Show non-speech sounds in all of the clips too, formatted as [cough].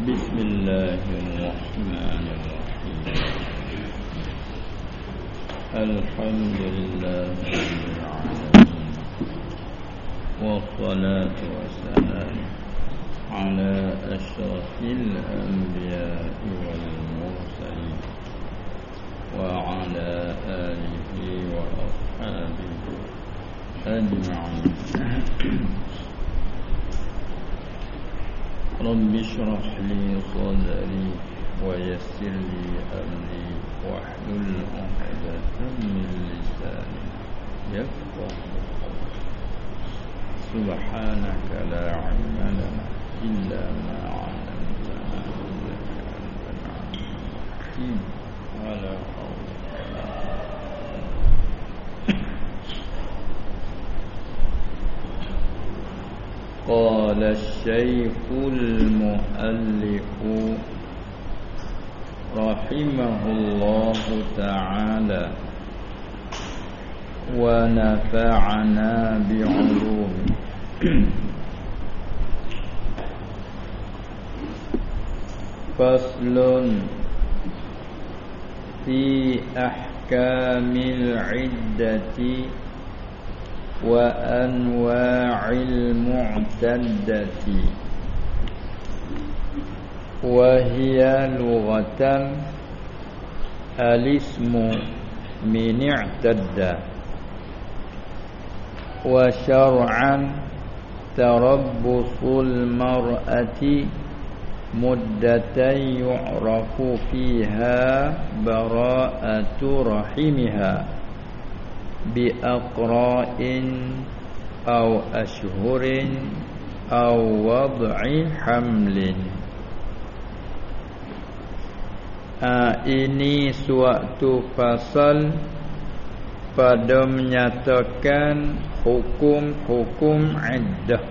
بسم الله الرحمن الرحيم. الحمد لله رب العالمين. والصلاة والسلام على أشرف الأنبياء والمرسلين وعلى آله وأصحابه أجمعين. رب اشرح لي صدري ويسر لي أمري واحلل عقدة من لساني يفقه سبحانك لا علم لنا إلا ما علمتنا إنك أنت العليم. الحكيم قال الشيخ المؤلف رحمه الله تعالى ونفعنا بعلوم فصل في أحكام العدة وأنواع المعتدة. وهي لغة الاسم من اعتد. وشرعا تربص المرأة مدة يعرف فيها براءة رحمها. بأقراء أو أشهر أو وضع حمل uh, Ini suatu fasal pada menyatakan hukum-hukum iddah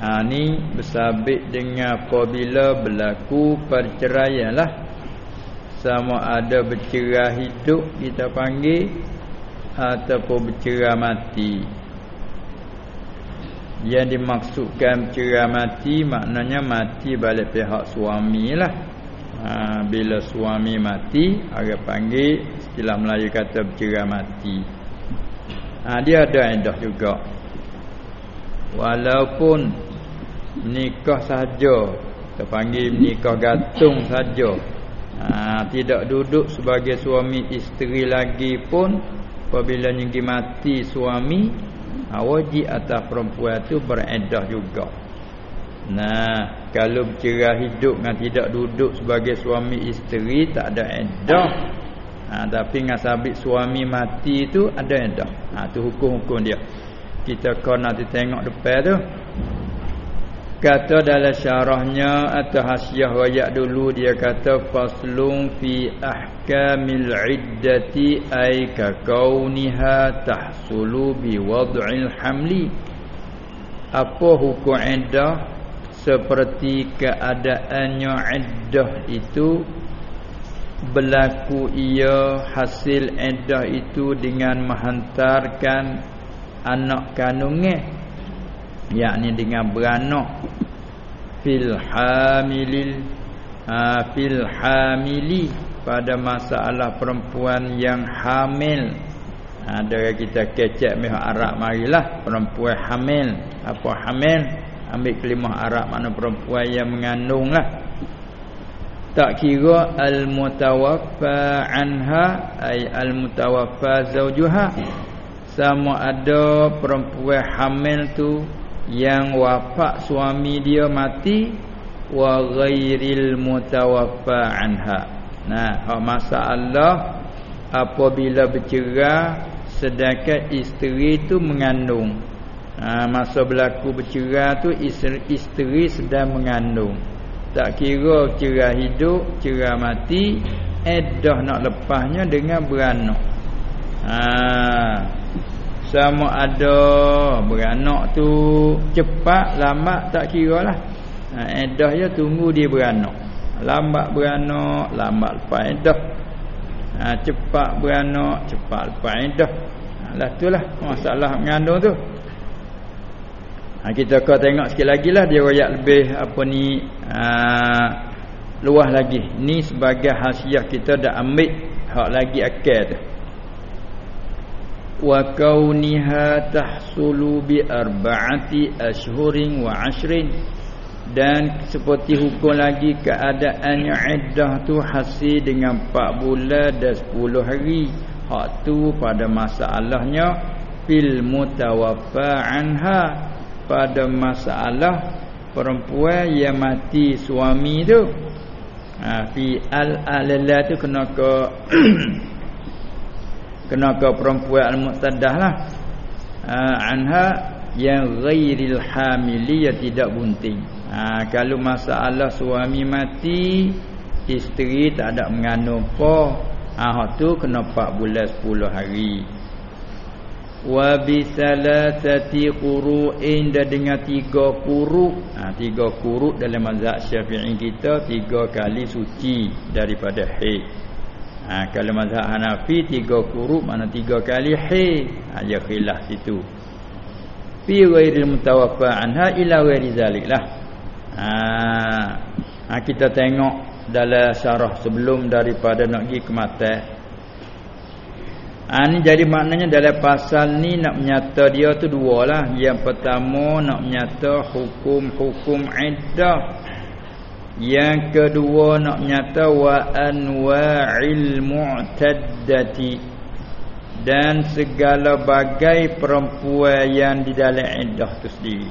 ha, Ini bersabit dengan apabila berlaku perceraian lah Sama ada bercerah hidup kita panggil Ataupun bercerah mati. Yang dimaksudkan bercerah mati Maknanya mati balik pihak suami lah. Ha, Bila suami mati Agak panggil Istilah Melayu kata bercerah mati. Ha, Dia ada edah juga. Walaupun Nikah saja Kita panggil nikah gantung saja ha, Tidak duduk sebagai suami isteri lagi pun Apabila nyinggi mati suami ha, Wajib atas perempuan itu beredah juga Nah, kalau bercerah hidup dengan tidak duduk sebagai suami isteri tak ada edah. Ha, tapi dengan sabit suami mati itu ada edah. Ha tu hukum-hukum dia. Kita kau nanti tengok depan tu. Kata dalam syarahnya atau hasiah wayak dulu dia kata faslun fi ahkamil iddati ay ka kauniha tahsulu bi wad'il hamli. Apa hukum iddah seperti keadaannya iddah itu berlaku ia hasil iddah itu dengan menghantarkan anak kandungnya yakni dengan beranak. Fil hamilil ha, fil hamili pada masalah perempuan yang hamil. Ada ha, kita kecek mihak Arab marilah perempuan hamil. Apa hamil? Ambil kelimah Arab mana perempuan yang mengandung lah tak kira al-mutawaffa anha ay al-mutawaffa zawjuha. Sama ada perempuan hamil tu yang wafat suami dia mati wa ghairil mutawaffa anha. Nah masalah apabila bercerai sedangkan isteri tu mengandung. Ha, Masa berlaku bercerai tu isteri, isteri sedang mengandung. Tak kira cerai hidup, cerai mati Edah nak lepasnya dengan beranak. Ha, Sama ada beranak tu cepat, lambat tak kira lah. Ha, Edah je tunggu dia beranak. Lambat beranak, lambat lepas edah. Ha, Cepat beranak, cepat lepas edah. Ha, Lah tu lah masalah mengandung tu. Ha, kita kau tengok sikit lagi lah dia royak lebih apa ni ha, luah lagi. Ni sebagai hasiah kita dah ambil hak lagi akal tu wa kauniha tahsulu bi arba'ati ashhurin wa ashrin. Dan seperti hukum lagi keadaannya iddah tu hasil dengan 4 bulan dan 10 hari. Hak tu pada masalahnya fil mutawaffa anha. Pada masalah perempuan yang mati suami tu. Ha, fi al alala tu kena ke [clears throat] kena ke perempuan al muqtadah lah. Ha, anha yang ghairil hamili yang tidak bunting. Ha, kalau masalah suami mati isteri tak ada mengandung apa ha tu kena 4 bulan 10 hari. Wa bi salasati quru'in dan dengan tiga quru' ha tiga quru' dalam mazhab Syafi'i kita tiga kali suci daripada haid ha kalau mazhab Hanafi tiga quru' mana tiga kali haid ha ya khilaf situ fi ghairil mutawaffa anha ila ghairi zalik lah Ha, ha kita tengok dalam syarah sebelum daripada nak pergi ke mata. Ha ni jadi maknanya dalam pasal ni nak menyata dia tu dua lah. Yang pertama nak menyata hukum-hukum iddah. Yang kedua nak menyata wa anwa'il mu'taddati dan segala bagai perempuan yang di dalam iddah tu sendiri.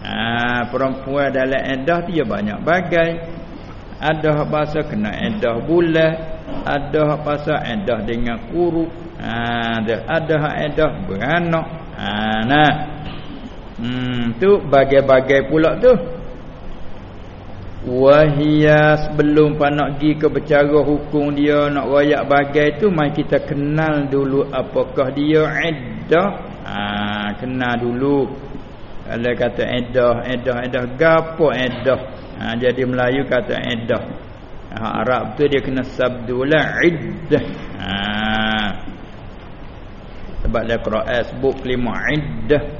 Ha, perempuan dalam tu ya banyak bagai. Ada bahasa kena edah bulan, ada bahasa edah dengan kuru. Ha, ada ada edah beranak. Ha, nah. Hmm, tu bagai-bagai pula tu. Wahia sebelum pak nak pergi ke bercara hukum dia nak royak bagai tu mai kita kenal dulu apakah dia iddah. Ha, kenal dulu kalau kata edah, edah, edah gapo edah. Ha, jadi Melayu kata edah. Ha, Arab tu dia kena sabdula iddah. Ha. Sebab dia Quran sebut kelima iddah.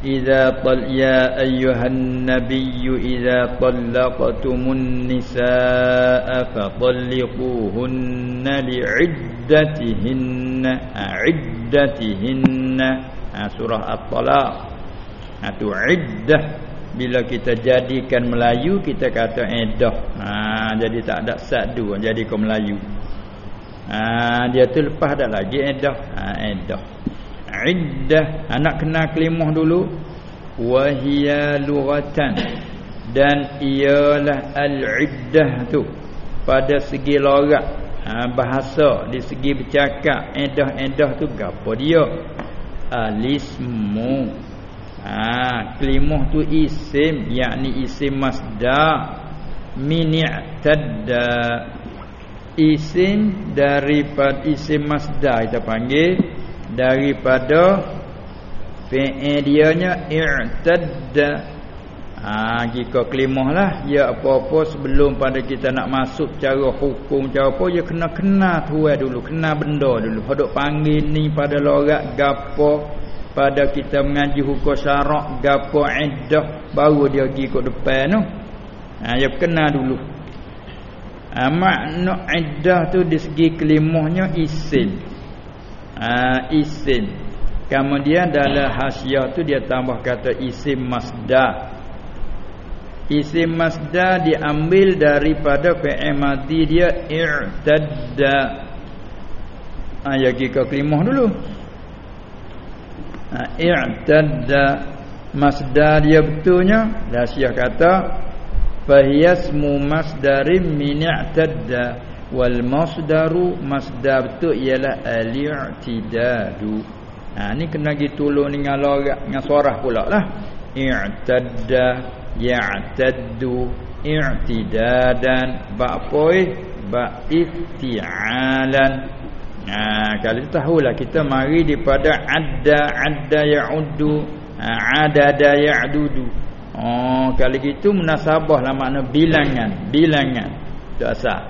Iza tal ya ayyuhan nabiyyu iza talaqtumun nisaa fa talliquhunna li'iddatihinna. Ha, iddatihinna. Ha, surah At-Talaq. Ha tu iddah bila kita jadikan Melayu kita kata iddah. Ha jadi tak ada sadu jadi kau Melayu. Ha dia tu lepas dah lagi iddah. Ha iddah. Iddah. Anak kena kelimah dulu. Wa hiya lughatan. Dan ialah al-iddah tu. Pada segi logat ha, bahasa. Di segi bercakap. Edah-edah tu gapo dia? Alismu. Ha, Kelimah tu isim. Yakni isim masdar. Min i'tadda. Isim daripada isim masdar kita panggil Daripada Fi'il dianya i'tadda. Ha, jika kelimah lah Ya apa-apa sebelum pada kita nak masuk cara hukum cara apa Ya kena kena tuai dulu Kena benda dulu. Haduk panggil ni pada lorak gapo pada kita mengaji hukum syarak gapo iddah baru dia pergi ke depan tu. Ha dia kena dulu. Ha, makna iddah tu di segi kelimahnya isim ha isim kemudian dalam hasiah tu dia tambah kata isim masdar. Isim masdar diambil daripada fi'il madi dia i'tadda. Ha ya ke kelimah dulu. Ha, i'tadda. Masdar dia betulnya rahsia kata fahiyasmu masdarim min i'tadda wal masdaru masdar betul ialah al-i'tidadu ha ni kena gi tolong dengan logat dengan suara pula lah i'tadda ya'taddu i'tidadan ba apa ba ifti'alan Ha, kalau tahulah kita mari daripada adda adda ya'uddu ha, adada ya'dudu. Oh, kalau gitu munasabahlah makna bilangan, bilangan. Itu asal.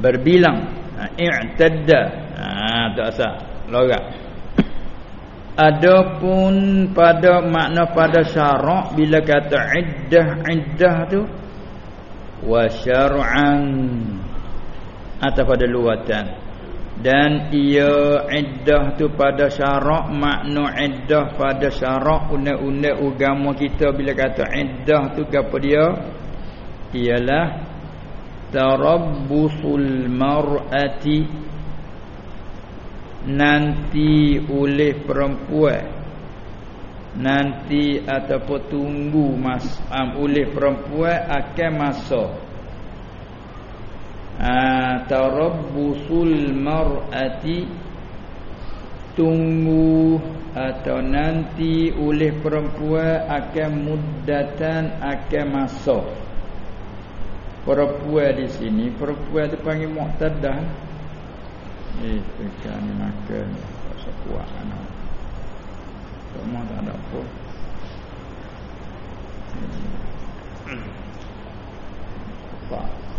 Berbilang. Ha, i'tadda. Ha, itu asal. Logat. adapun pada makna pada syarak bila kata iddah iddah tu wa syar'an atau pada luatan dan ia iddah tu pada syarak makna iddah pada syarak undang-undang agama kita bila kata iddah tu apa dia ialah tarabbusul mar'ati nanti oleh perempuan nanti ataupun tunggu mas um, oleh perempuan akan masa. Tarabbusul mar'ati tunggu atau nanti oleh perempuan akan muddatan akan masa perempuan di sini perempuan tu panggil muqtadah eh tekan makan tak sekuat anak semua tak ada apa hmm. Pak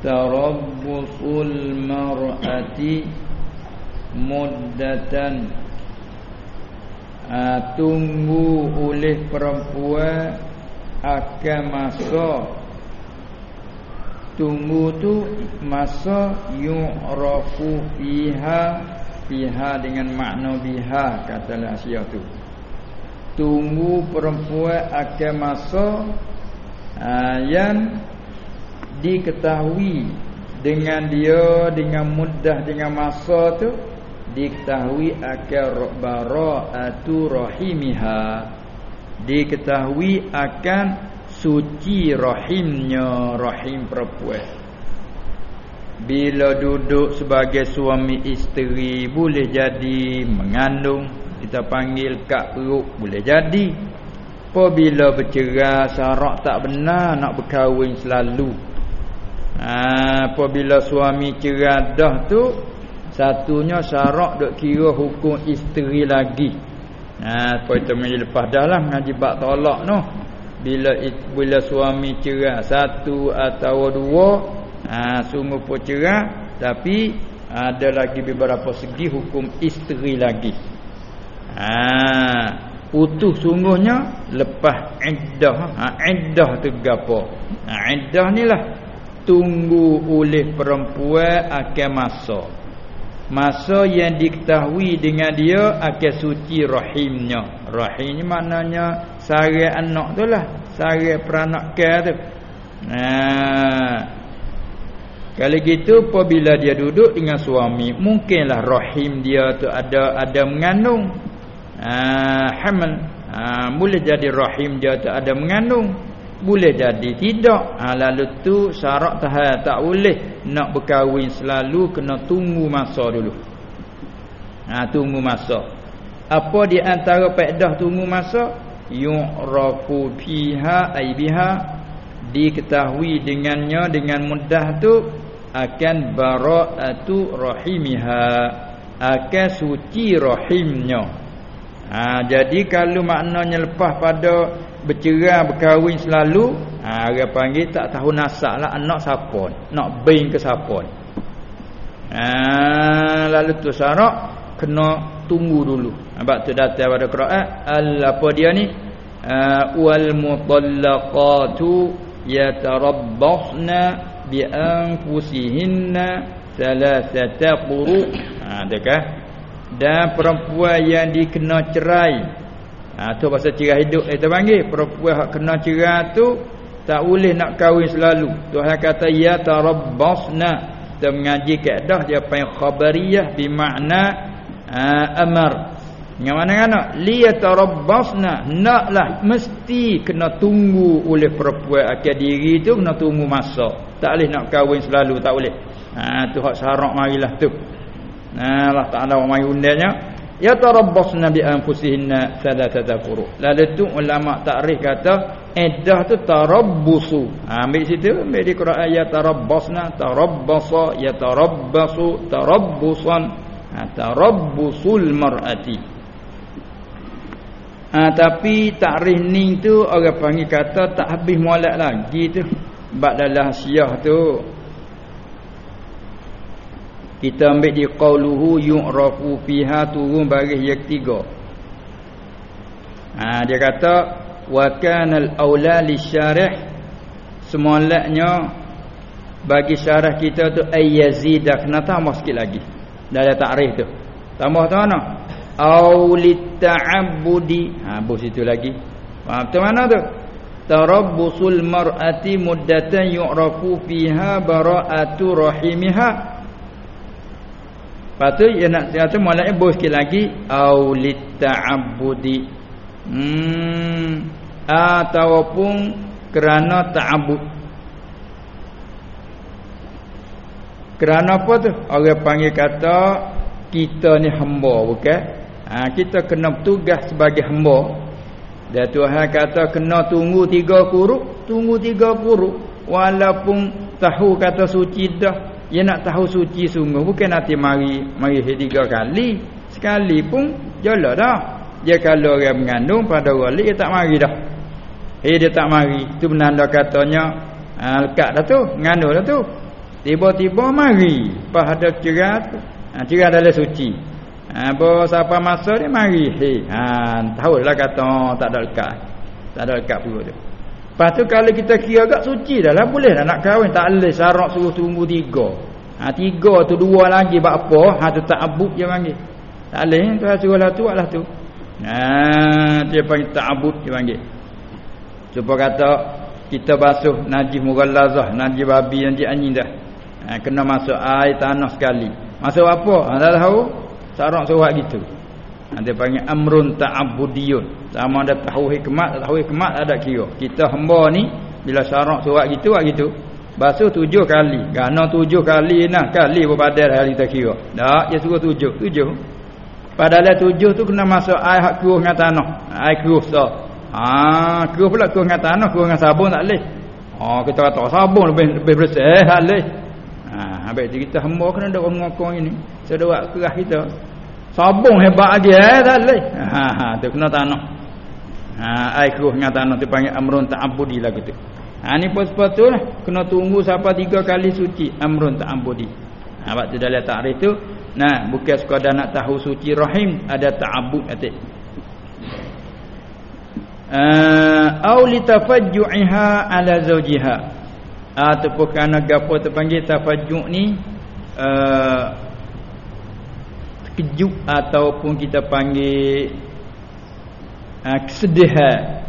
tarabbusul mar'ati muddatan uh, tunggu oleh perempuan akan masa. Tunggu tu masa yu'rafu fiha fiha dengan makna biha katalah asyik tu. Tunggu perempuan akan masa uh, yang diketahui dengan dia dengan mudah dengan masa tu diketahui akan bara'atu rahimiha. Diketahui akan suci rahimnya rahim perempuan. Bila duduk sebagai suami isteri boleh jadi mengandung. Kita panggil kak perut boleh jadi. Apabila bercerai syarat tak benar nak berkahwin selalu Apabila suami cerai dah tu satunya syarat dok kira hukum isteri lagi. Ha apa itu menjadi lepas dah lah ngaji bab tolak noh. Bila bila suami cerai satu atau dua ha sungguh pun cerai tapi ada lagi beberapa segi hukum isteri lagi. Ha putus sungguhnya lepas iddah ha iddah tu gapo? Ha iddah ni lah tunggu oleh perempuan akan masa. Masa yang diketahui dengan dia akan suci rahimnya. Rahim ni maknanya sari anak tu lah. Sari peranak ke tu. Nah. Kalau gitu apabila dia duduk dengan suami mungkinlah rahim dia tu ada ada mengandung. Ah hamil. Ah boleh jadi rahim dia tu ada mengandung boleh jadi tidak. Ha, lalu tu syarat tahan tak boleh. Nak berkahwin selalu kena tunggu masa dulu. Ha, tunggu masa. Apa di antara faedah tunggu masa? Yu'rafu fiha ay biha. Diketahui dengannya dengan mudah tu akan bara'atu rahimiha. Akan suci rahimnya. Ha, jadi kalau maknanya lepas pada bercerai berkahwin selalu ha orang panggil tak tahu nasab lah anak siapa nak bin ke siapa ha lalu tu syarat kena tunggu dulu. Sebab tu datang pada Quran al apa dia ni? Uh, wal mutallaqatu yatarabbasna bi anfusihinna thalathata quru. Ha adakah? Dan perempuan yang dikena cerai Ha tu pasal cerai hidup kita panggil perempuan hak kena cerai tu tak boleh nak kahwin selalu. Tuhan kata ya tarabbasna. Kita mengaji kaedah dia panggil khabariyah bi makna uh, amar. Yang mana kan nak? Li tarabbasna. Naklah mesti kena tunggu oleh perempuan akal diri tu kena tunggu masa. Tak boleh nak kahwin selalu tak boleh. Ha tu hak syarat marilah tu. Nah Allah Taala mai undangnya ya tarabbasna bi anfusihinna thalathata quru. Lalu tu ulama takrif kata iddah tu tarabbusu. Ha, ambil situ ambil di Quran ya tarabbasna tarabbasa ya tarabbasu tarabbusan. Ha, tarabbusul mar'ati. Ha, tapi takrif ni tu orang panggil kata tak habis mualaf lagi tu. Bab dalam syiah tu kita ambil di qauluhu yu'rafu fiha turun baris yang ketiga. Ha, dia kata wa kana al-aula lisyarih. Semolaknya bagi syarah kita tu ayyazidah kena tambah sikit lagi. Dalam takrif tu. Tambah tu mana? Au litta'abbudi ha bos itu lagi. Faham tu mana tu? Tarabbusul mar'ati muddatan yu'rafu fiha bara'atu rahimihah Lepas tu dia nak kata malaikat bos sikit lagi aulit ta'abbudi. Hmm ataupun kerana ta'abbud. Kerana apa tu? Orang panggil kata kita ni hamba bukan? Ha, kita kena bertugas sebagai hamba. Dan Tuhan kata kena tunggu tiga kuruk, tunggu tiga kuruk walaupun tahu kata suci dah dia nak tahu suci sungguh bukan nanti mari mari tiga kali. Sekali pun jala dah. Dia kalau orang mengandung pada wali dia tak mari dah. Eh dia tak mari. Tu menanda katanya ha, lekat dah tu, mengandung dah tu. Tiba-tiba mari. Pas ada cerat, ha, cerat adalah suci. Ha, bawa siapa masa dia mari. Hei, ha, tahu lah kata tak ada lekat. Tak ada lekat perut tu. Lepas tu kalau kita kira agak suci dah lah boleh dah nak kahwin tak boleh syarat suruh tunggu tiga. Ha tiga tu dua lagi buat apa? Ha tu tak abuk je panggil. Tak boleh tu suruh lah tu lah tu. Ha dia panggil tak abuk dia panggil. Cuba kata kita basuh najis mughallazah, najis babi, najis anjing dah. Ha, kena masuk air tanah sekali. Masuk apa? Ha dah tahu? Syarat suruh gitu. Nanti panggil amrun ta'abudiyun. Sama ada tahu hikmat, tahu hikmat ada kira. Kita hamba ni bila syarat surat gitu buat gitu. Basuh tujuh kali. Gana tujuh kali nah kali berbadan hari kita kira. Tak, dia suruh tujuh. Tujuh. Padahal tujuh tu kena masuk air hak keruh dengan tanah. Air keruh so. Ha, keruh pula keruh dengan tanah, keruh dengan sabun tak leh. Ha, kita kata sabun lebih lebih bersih eh, tak leh. Ha, habis kita hamba kena ada orang ngokong ini. Sedawak kerah kita. Sabung hebat lagi eh tak leh. Ha ha tu kena tanah. Ha air keruh dengan tanah tu panggil amrun ta'abbudi lah gitu. Ha ni pun sepatutnya kena tunggu sampai tiga kali suci amrun ta'abbudi. Ha waktu dalam takrif tu nah bukan sekadar nak tahu suci rahim ada ta'abbud kata. Uh, au litafajju'iha ala zawjiha ataupun kerana gapo terpanggil tafajju' ni uh, terkejut ataupun kita panggil uh, kesedihan.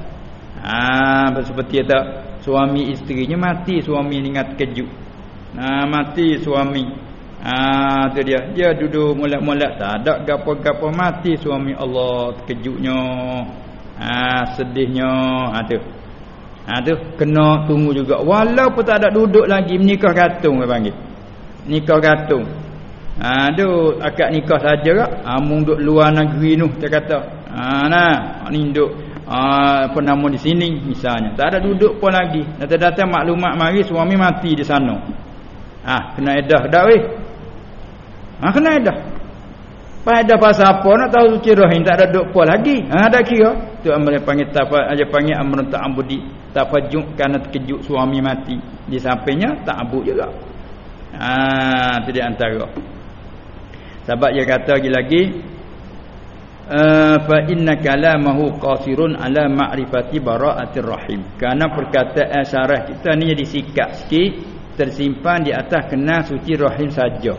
Uh, seperti kata suami isterinya mati suami ingat nah uh, mati suami. Uh, tu dia. Dia duduk molek-molek tak ada gapo-gapo mati suami Allah terkejutnya. Uh, sedihnya. Uh, tu. Uh, tu. Kena tunggu juga. Walaupun tak ada duduk lagi menikah gantung panggil. Nikah gantung Ha tu akad nikah saja kak. Ha duk luar negeri tu dia kata. Ha nah ni duk ha, apa nama di sini misalnya. Tak ada duduk pun lagi. Datang-datang maklumat mari suami mati di sana. Ha kena edah dah weh. Ha kena edah. Pai edah pasal apa nak tahu suci rahim tak ada duduk pun lagi. Ha ada kira. Tu ambil panggil tafa aja panggil amrun ta'ambudi. Tafajuk kerana terkejut suami mati. Di sampingnya tak abuk juga. Ha tu di antara. Sebab dia kata lagi lagi uh, fa inna kalamahu qasirun ala ma'rifati bara'atir rahim. Karena perkataan syarah kita ni jadi sikat sikit tersimpan di atas kena suci rahim saja.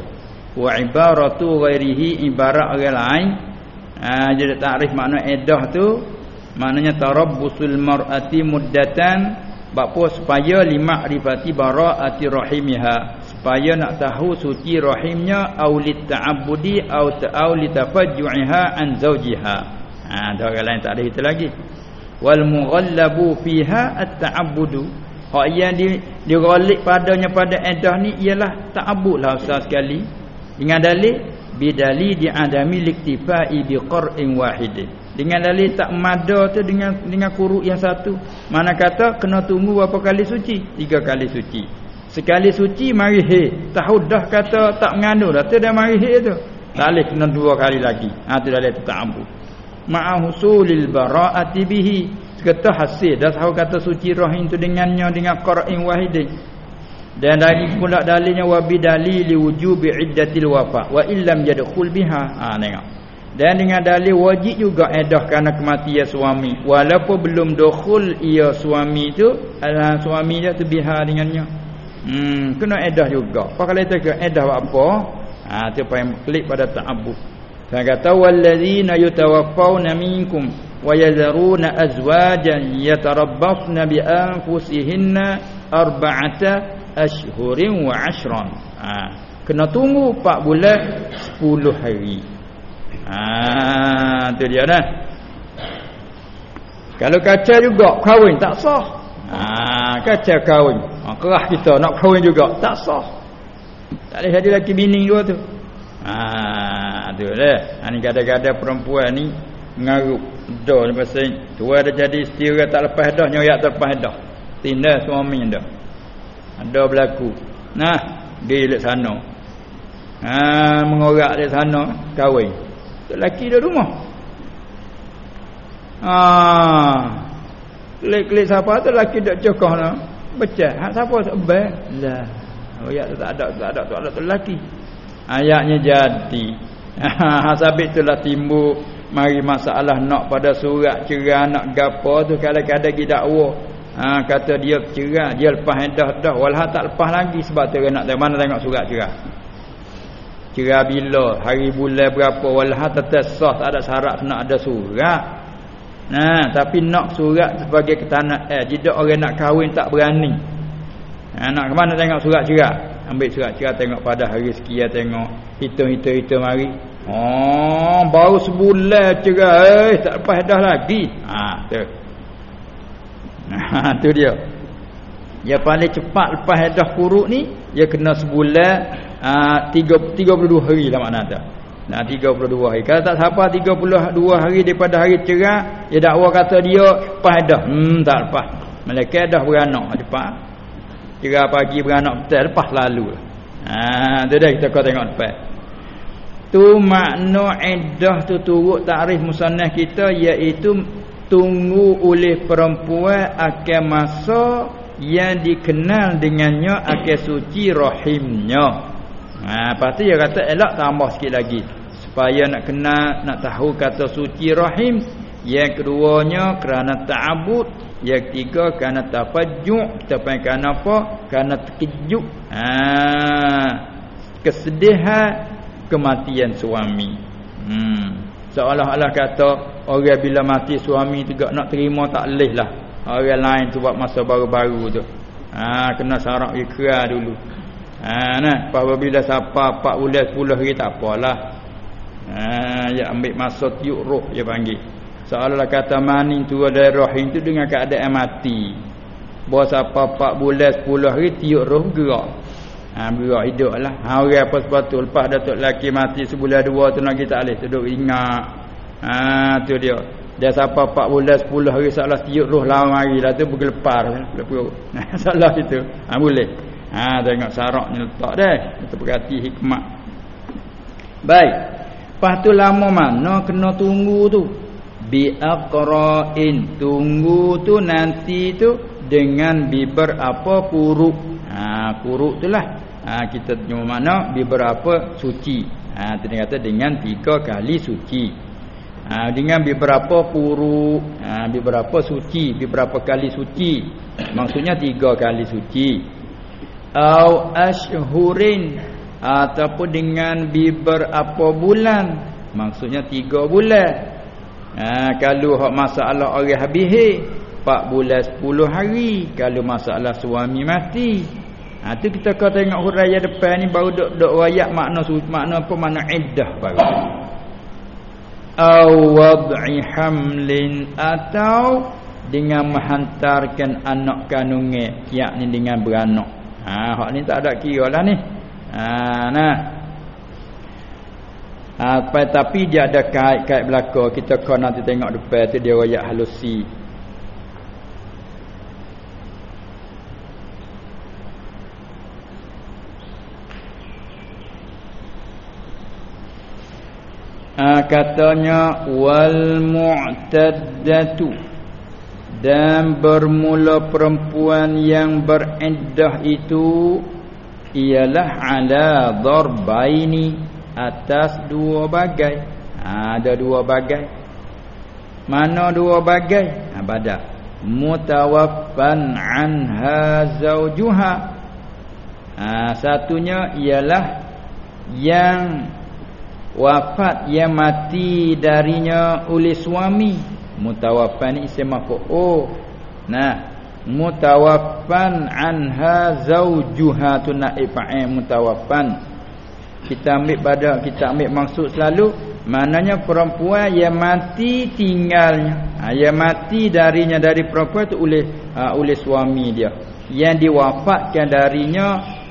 Wa ibaratu ghairihi ibarat orang lain. Ah uh, jadi takrif makna edah tu maknanya tarabbusul mar'ati muddatan bakpo supaya lima rifati bara'ati rahimiha supaya nak tahu suci rahimnya au lit'abudi au ta'au litafajju'iha an zawjiha. Ha ada orang lain tak ada itu lagi. Wal mughallabu fiha at-ta'abbudu. Hak yang di dighalib padanya pada edah ni ialah ta'abbud lah usah sekali. Dengan dalil bidali di adami liktifai bi qur'in wahid. Dengan dalil tak mada tu dengan dengan kuruk yang satu. Mana kata kena tunggu berapa kali suci? Tiga kali suci sekali suci mari he tahu dah kata tak mengandung dah tu dah mari he tu. Tak boleh kena dua kali lagi. Ha tu dalil tu tak ampu. Ma'ahusulil bara'ati bihi. Kata hasil. Dah tahu kata suci rahim tu dengannya dengan qur'in wahid dan dari pula dalilnya wa bidalili wujubi iddatil wafa wa illam yadkhul biha. Ha tengok. Dan dengan dalil wajib juga edah kerana kematian suami. Walaupun belum dukhul ia suami tu adalah suami dia tu biha dengannya hmm kena edah juga. Apa kalau kita edah apa? Ha tu paling klik pada ta'abbud. Saya kata wallazina yutawaffawna minkum wa yadharuna azwajan yatarabbasna bi anfusihinna arba'ata ashhurin wa ashran. Ha. kena tunggu 4 bulan 10 hari. Ha tu dia dah. Kalau kaca juga kahwin tak sah. Ha kaca kahwin ha, kerah kita nak kahwin juga. Tak sah. Tak ada jadi laki bini dua tu. Ha tu dah ha, ni kadang-kadang perempuan ni mengaruk dah ni pasal tua dah jadi setira tak lepas dah nyoyak tak lepas dah. Tindak suami dah ada berlaku. Nah dia di sana. Ha mengorak di sana kahwin. Lelaki di rumah. Ha klik-klik siapa tu lelaki dak cokoh nah becak hak siapa sebab lah. Ayat tu tak ada tak ada tak ada tu lelaki. Ayatnya jadi. [laughs] Ha sabit itulah timbul mari masalah nak pada surat cerai nak gapo tu kadang-kadang kita dakwa. Ha, kata dia cerai dia lepas dah dah. Walah tak lepas lagi sebab tu nak tengok mana tengok surat cerai cerai bila? Hari bulan berapa? Walah tetap sah tak ada syarat nak ada surat nah tapi nak surat sebagai ketanah eh jika orang nak kahwin tak berani. Ha, nak ke mana tengok surat cerai ambil surat cerai tengok pada hari sekian tengok. Hitung-hitung hitung mari oh baru sebulan cerai eh, tak lepas dah lagi. Ha tu. Ha [laughs] tu dia. Yang paling cepat lepas hadah kuruk ni dia kena sebulan uh, 3 32 hari lah makna ada. Nah 32 hari. Kalau tak siapa 32 hari daripada hari cerai, dia dakwa kata dia lepas hadah. Hmm tak lepas. Malaikat dah beranak cepat. Cerai pagi beranak betul lepas lalu. Ha tu dah kita kau tengok depan. Tu makna iddah tu turut takrif musannaf kita iaitu tunggu oleh perempuan akan masa yang dikenal dengannya akan suci rahimnya. Ha lepas tu dia kata elak tambah sikit lagi supaya nak kenal nak tahu kata suci rahim. Yang keduanya kerana ta'abud, yang ketiga kerana tafajju', tapi kerana apa? Kerana terkejut. Ha kesedihan kematian suami. Hmm seolah-olah kata orang bila mati suami juga nak terima tak leh lah orang lain tu buat masa baru-baru tu ha, kena sarak ikrar dulu ha, nah, apabila siapa 4 bulan 10 hari tak apalah ha, ya ambil masa tiuk roh dia panggil seolah-olah kata mani tu ada rahim tu dengan keadaan mati bahawa siapa 4 bulan 10 hari tiuk roh gerak Ha berak hidup lah. Ha orang apa sebab tu lepas datuk lelaki mati sebulan dua tu nak kita alih duduk ingat. Ha tu dia. Dia siapa 4 bulan 10 hari salah tiup roh lama hari lah tu perut. [laughs] Nah [laughs] salah itu. Ha boleh. Ha tengok saraknya letak deh. Kita berhati hikmat. Baik. Lepas tu lama mana kena tunggu tu? Bi aqra'in. Tunggu tu nanti tu dengan biber apa? Puruk ha kuruk itulah ha kita cuma mana? Beberapa suci. Ha tadi kata dengan tiga kali suci. Ha dengan beberapa puruk ha beberapa suci. Beberapa kali suci? Maksudnya tiga kali suci au ashhurin ataupun dengan beberapa bulan. Maksudnya tiga bulan. Ha kalau hak masalah orang habis 4 bulan 10 hari. Kalau masalah suami mati. Ha tu kita kau tengok huraian depan ni baru dok dok wayak makna makna apa? Makna iddah baru. Aw wad'i hamlin atau dengan menghantarkan anak kandungnya yakni dengan beranak. Ha hak ni tak ada kira lah ni. Ha nah. Ha, tapi dia ada kait-kait belakang kita kau nanti tengok depan tu dia royak halusi ha, katanya wal mu'taddatu dan bermula perempuan yang bereddah itu ialah ala darbaini atas dua bagai. Ha, ada dua bagai. Mana dua bagai? Ha, badak. Mutawaffan anha zaujuha ha, satunya ialah yang wafat yang mati darinya oleh suami mutawaffan isim maf'ul nah. Mutawaffan anha zaujuha tu naib fa'il mutawaffan kita ambil pada kita ambil maksud selalu maknanya perempuan yang mati tinggalnya. Ha, yang mati darinya dari perempuan itu oleh ha, oleh suami dia. Yang diwafatkan darinya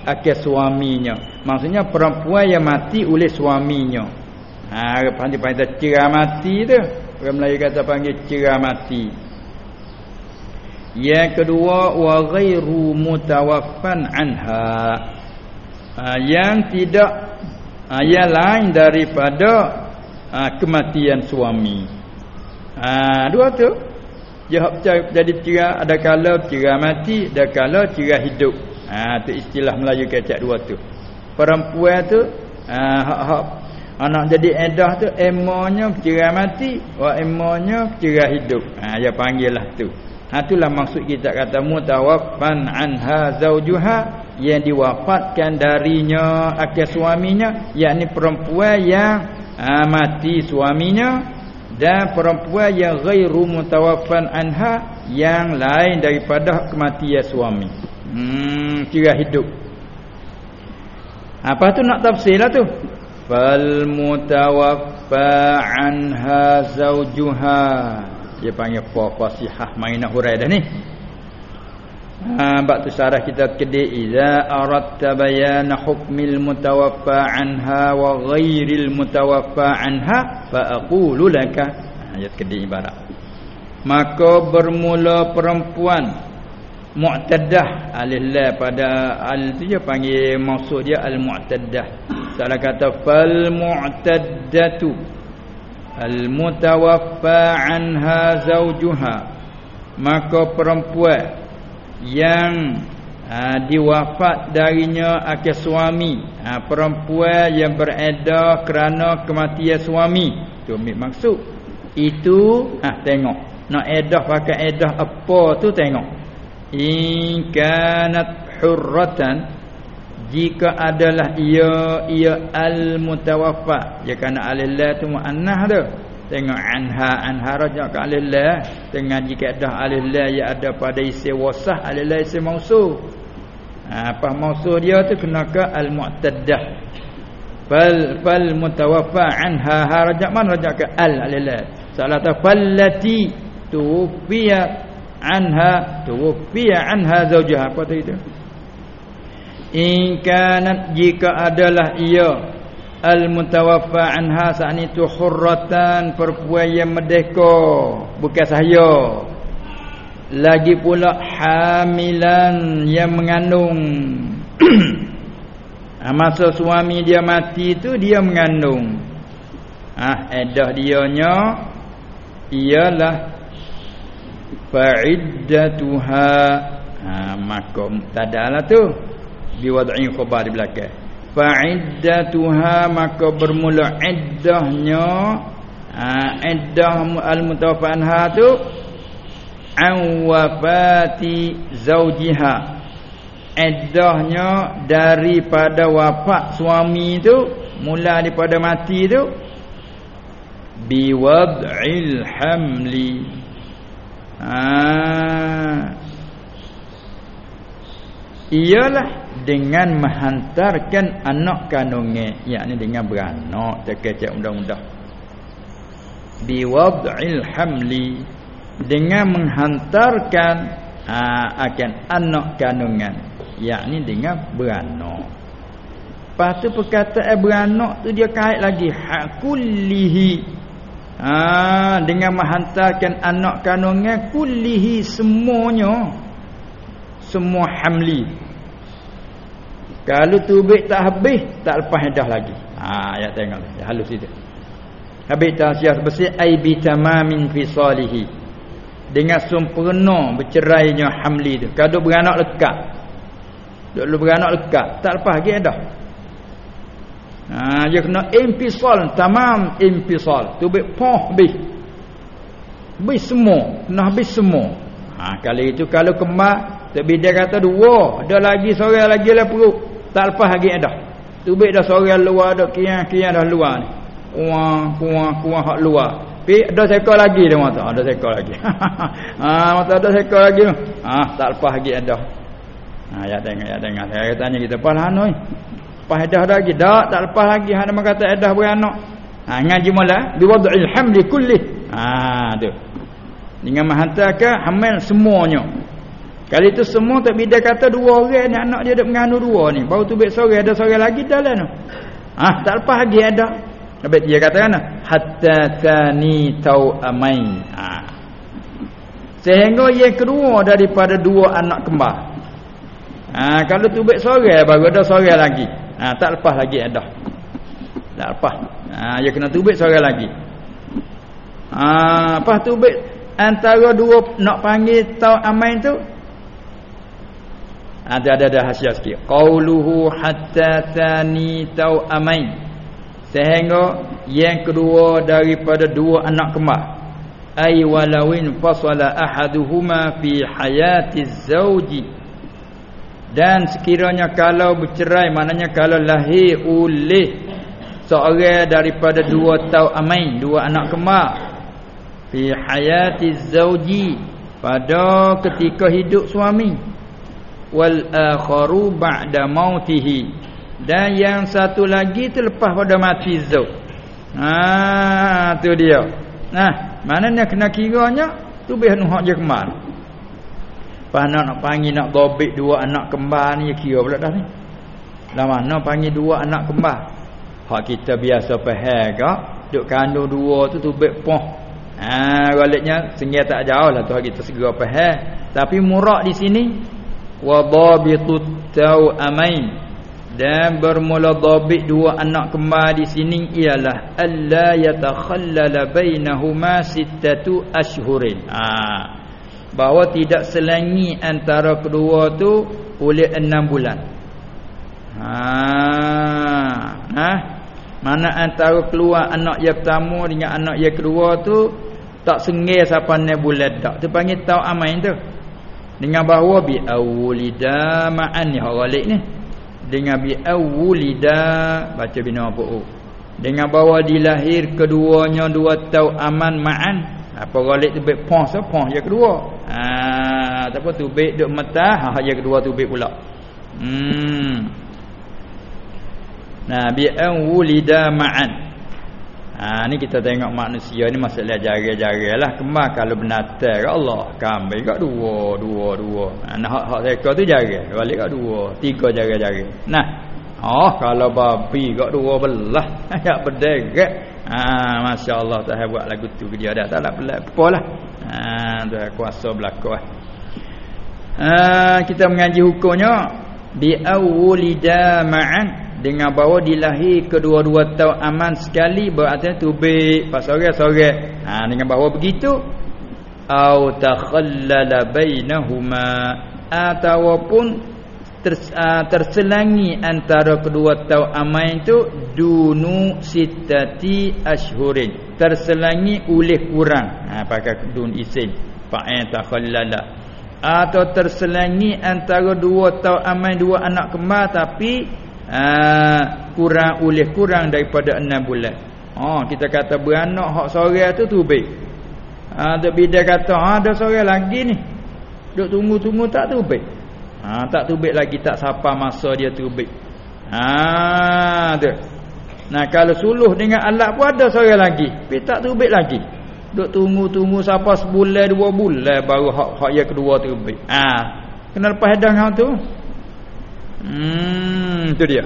akhir suaminya. Maksudnya perempuan yang mati oleh suaminya. Ha panggil-panggil cerah mati tu orang Melayu kata panggil cerah mati yang kedua wa ghairu mutawaffan anha ha, yang tidak ha, yang lain daripada ha, kematian suami. Dua tu. Jawab jadi cerah ada kala cerah mati, ada kala cerah hidup. Ha tu istilah Melayu kecak dua tu. Perempuan tu ha hak-hak anak jadi edah tu emonya cerah mati, wa emonya cerah hidup. Ha dia panggil lah tu. Ha itulah maksud kita kata mutawaffan anha zaujuha yang diwafatkan darinya akhir suaminya yakni perempuan yang ha, mati suaminya dan perempuan yang ghairu mutawaffan anha yang lain daripada kematian suami hmm kira hidup apa tu nak tafsirlah tu fal mutawaffa anha zaujuha dia panggil fa fasihah mainah hurai dah ni. Ha bab tu syarah kita kedi iza aratta bayana hukmil mutawaffa anha wa ghairil mutawaffa anha fa aqulu laka. Ha, ayat kedi ibarat. Maka bermula perempuan mu'taddah. Alillah pada al tu dia panggil maksud dia al mu'taddah salah kata fal mu'taddatu al mutawaffa anha zawjuha. Maka perempuan yang ha, diwafat darinya akhir suami ha, perempuan yang beredar kerana kematian suami. Tu ambil maksud. Itu ha, tengok. Nak edah pakai edah apa tu tengok in kanat hurratan jika adalah ia ia al mutawaffa ya kana alillah tu muannah tu. Tengok anha anha rajak ke alillah. Dengan jika dah alillah Yang ada pada isi wasah Alillah isi mausuh ha, Apa mausuh dia tu Kena ke al-mu'taddah. Fal, fal mutawaffa anha ha, Rajak mana rajak ke al alillah Salah tu Fallati Tuwfiya anha Tuwfiya anha zawjah Apa tu? Itu In kanat jika adalah ia Al-mutawaffa anha sa'ni tu hurratan perempuan yang merdeka. Bukan saya lagi pula hamilan yang mengandung. Ha, [clears throat] masa suami dia mati tu dia mengandung. Ah edah dianya ialah fa'iddatuha ha maka tadalah tu. Biwad'i khabar di belakang. Fa'iddatuha maka bermula iddahnya. Ha, iddah al-mutawaffa anha tu. An wafati zaujiha iddahnya daripada wafat suami tu mula daripada mati tu. Biwad'il hamli ha ialah dengan menghantarkan anak kandungnya yakni dengan beranak terkecek undang-undang biwad'il hamli dengan menghantarkan ha, akan anak kandungan yakni dengan beranak. Lepas tu perkataan beranak tu dia kait lagi hakullihi. Ha, dengan menghantarkan anak kandungnya kullihi semuanya. Semua hamli. Kalau tubik tak habis tak lepas dah lagi. Ha ayat tengok ya, halus itu. Habis tasiah bersih ai bi tamamin fisalihi. Dengan sempurna bercerainya hamli tu. Kalau beranak lekat. Dulu beranak lekat tak lepas lagi dah. Ha dia kena infisal tamam infisal. Tubik poh habis. Habis semua, kena habis semua. Ha kali itu kalau kembar tapi dia kata dua, ada lagi seorang lagi lah perut. Tak lepas lagi dah. Tubik dah sore luar dak kian-kian dah luar ni. Kuah kuah kuah hak luar. Pi ada seekor lagi dia mata. Ada seekor lagi. [laughs] ha mata ada seekor lagi. Ha tak lepas lagi dah. Ha ya tengok ya tengok. Saya tanya kita pas hanoi. Pas dah lagi dak tak lepas lagi hang nama kata dah beranak. Ha ngaji mula bi wad'il hamli kulli. Ha tu. Dengan menghantarkan hamil semuanya. Kali itu semua tak bida kata dua orang ni anak dia ada mengandung dua ni. Baru tu bet sore ada sore lagi dalam tu. Ah ha, tak lepas lagi ada. Habis dia kata kan hatta tani tau amai. Ha. Sehingga yang kedua daripada dua anak kembar. Ha, kalau tu bet sore baru ada sore lagi. Ha, tak lepas lagi ada. Tak lepas. Ha, dia kena tubik sore lagi. Ha, lepas tubik antara dua nak panggil tau amai tu ada ada ada hasiah sikit qauluhu hatta tani tau amain sehingga yang kedua daripada dua anak kembar ay walawin fasala ahaduhuma fi hayati zauji dan sekiranya kalau bercerai maknanya kalau lahir oleh seorang daripada dua tau amain dua anak kembar fi hayati zauji pada ketika hidup suami wal akharu ba'da mautihi. Dan yang satu lagi terlepas pada mati zau. Ha tu dia. Nah mana nak kena kiranya tu biar nu hak je kemar Panak nak panggil nak dobik dua anak kembar ni kira pula dah ni. Lah mana panggil dua anak kembar? Hak kita biasa faham ke? Duk kandung dua tu tu bek poh. Ha, galiknya sehingga tak jauh lah tu kita segera faham. Tapi murak di sini wa dhabitut tawamain dan bermula dhabit dua anak kembar di sini ialah alla yatakhallala bainahuma sittatu ashhurin ha bahawa tidak selangi antara kedua tu oleh enam bulan. Ha. Nah mana antara keluar anak yang pertama dengan anak yang kedua tu tak sengih sampai bulan tak. Tu panggil tau amain tu. Dengan bahawa bi awlida ma'an ni halik ni. Dengan bi awlida baca bina apa? Oh. dengan bahawa dilahir keduanya dua tau aman ma'an. Apa halik tu? Baik pon pon yang kedua ha ataupun tu baik duk mata ha yang kedua tu baik pula. Hmm. Nah bi awlida ma'an. Ha ni kita tengok manusia ni masalah jari-jari lah. Kemar kalau binatang Allah. Kambing kat dua dua dua. Ha nah hak hak seekor tu jari. Balik kat dua. Tiga jari-jari. Nah oh kalau babi kat dua belah [laughs] ya berdegat. Ha masya-Allah Tuhan buat lagu tu dia. Dah tak nak pelat apalah. Tu kuasa belaka. Ha kita mengaji hukumnya. Bi awlida ma'an dengan bawa dilahir kedua-dua tahun aman sekali berarti tubik pas sore-sore ha dengan bawa begitu au takhallala bainahuma ataupun ters, uh, terselangi antara kedua tahun aman itu dunu sitati ashhurin terselangi oleh kurang ha pakai dun isin fa'in takhallala atau terselangi antara dua tahun aman dua anak kembar tapi Ah, kurang oleh kurang daripada enam bulan. Ha kita kata beranak hak sore tu tubik. Ha ada bida kata ha ada sore lagi ni. Duk tunggu-tunggu tak tubik. Ha tak tubik lagi tak siapa masa dia tubik. Ha tu. Nah kalau suluh dengan alat pun ada sore lagi, tapi tak tubik lagi. Duk tunggu-tunggu siapa sebulan dua bulan baru hak hak yang kedua tubik. Ha kenal lepas dah hang tu? Hmm tu dia.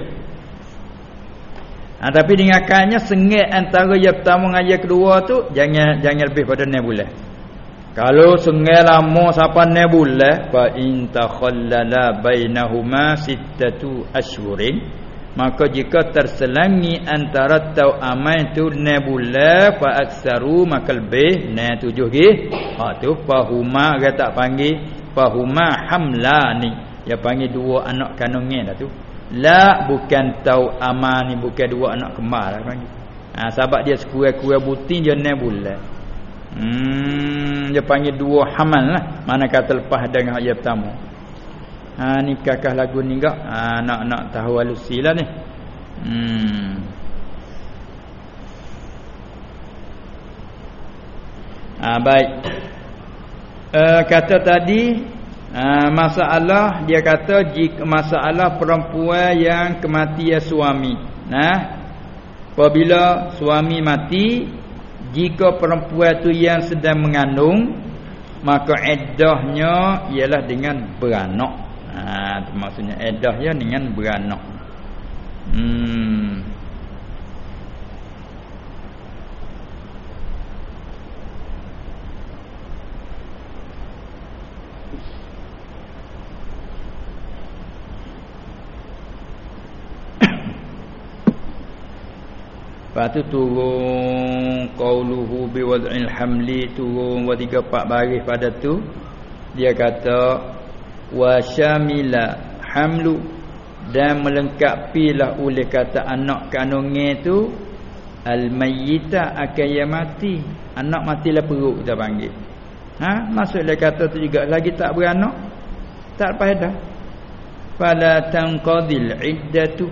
Ha, tapi dengan katnya sengit antara yang pertama dengan yang kedua tu jangan jangan lebih pada 6 bulan. Kalau sengit lama sampai 6 bulan fa in takhallala bainahuma sittatu ashhurin maka jika terselangi antara tau aman tu 6 bulan fa aksaru maka lebih 6 tujuh gi. Ha tu fahuma dia tak panggil fahuma hamlani. Dia panggil dua anak kandungnya dah tu. La bukan tau aman ni bukan dua anak kembar lah panggil. Ha sebab dia sekurang-kurang butin dia 6 bulan. Hmm dia panggil dua hamal lah. Mana kata lepas dengan ayat pertama. Ha ni kakak lagu ni gak. Ha nak nak tahu alusi lah ni. Hmm. Ha baik. Uh, kata tadi Ha, masalah dia kata jika masalah perempuan yang kematian suami. Nah. Apabila suami mati, jika perempuan tu yang sedang mengandung, maka iddahnya ialah dengan beranak. Ha, maksudnya iddahnya dengan beranak. Hmm. Lepas tu turun qauluhu bi wad'il hamli turun wa tiga empat baris pada tu dia kata wa syamila hamlu dan melengkapilah oleh kata anak kandungnya tu al mayyita akan yang mati. Anak matilah perut kita panggil. Ha? Maksudnya kata tu juga lagi tak beranak tak lepas dah. Fala tanqadil iddatu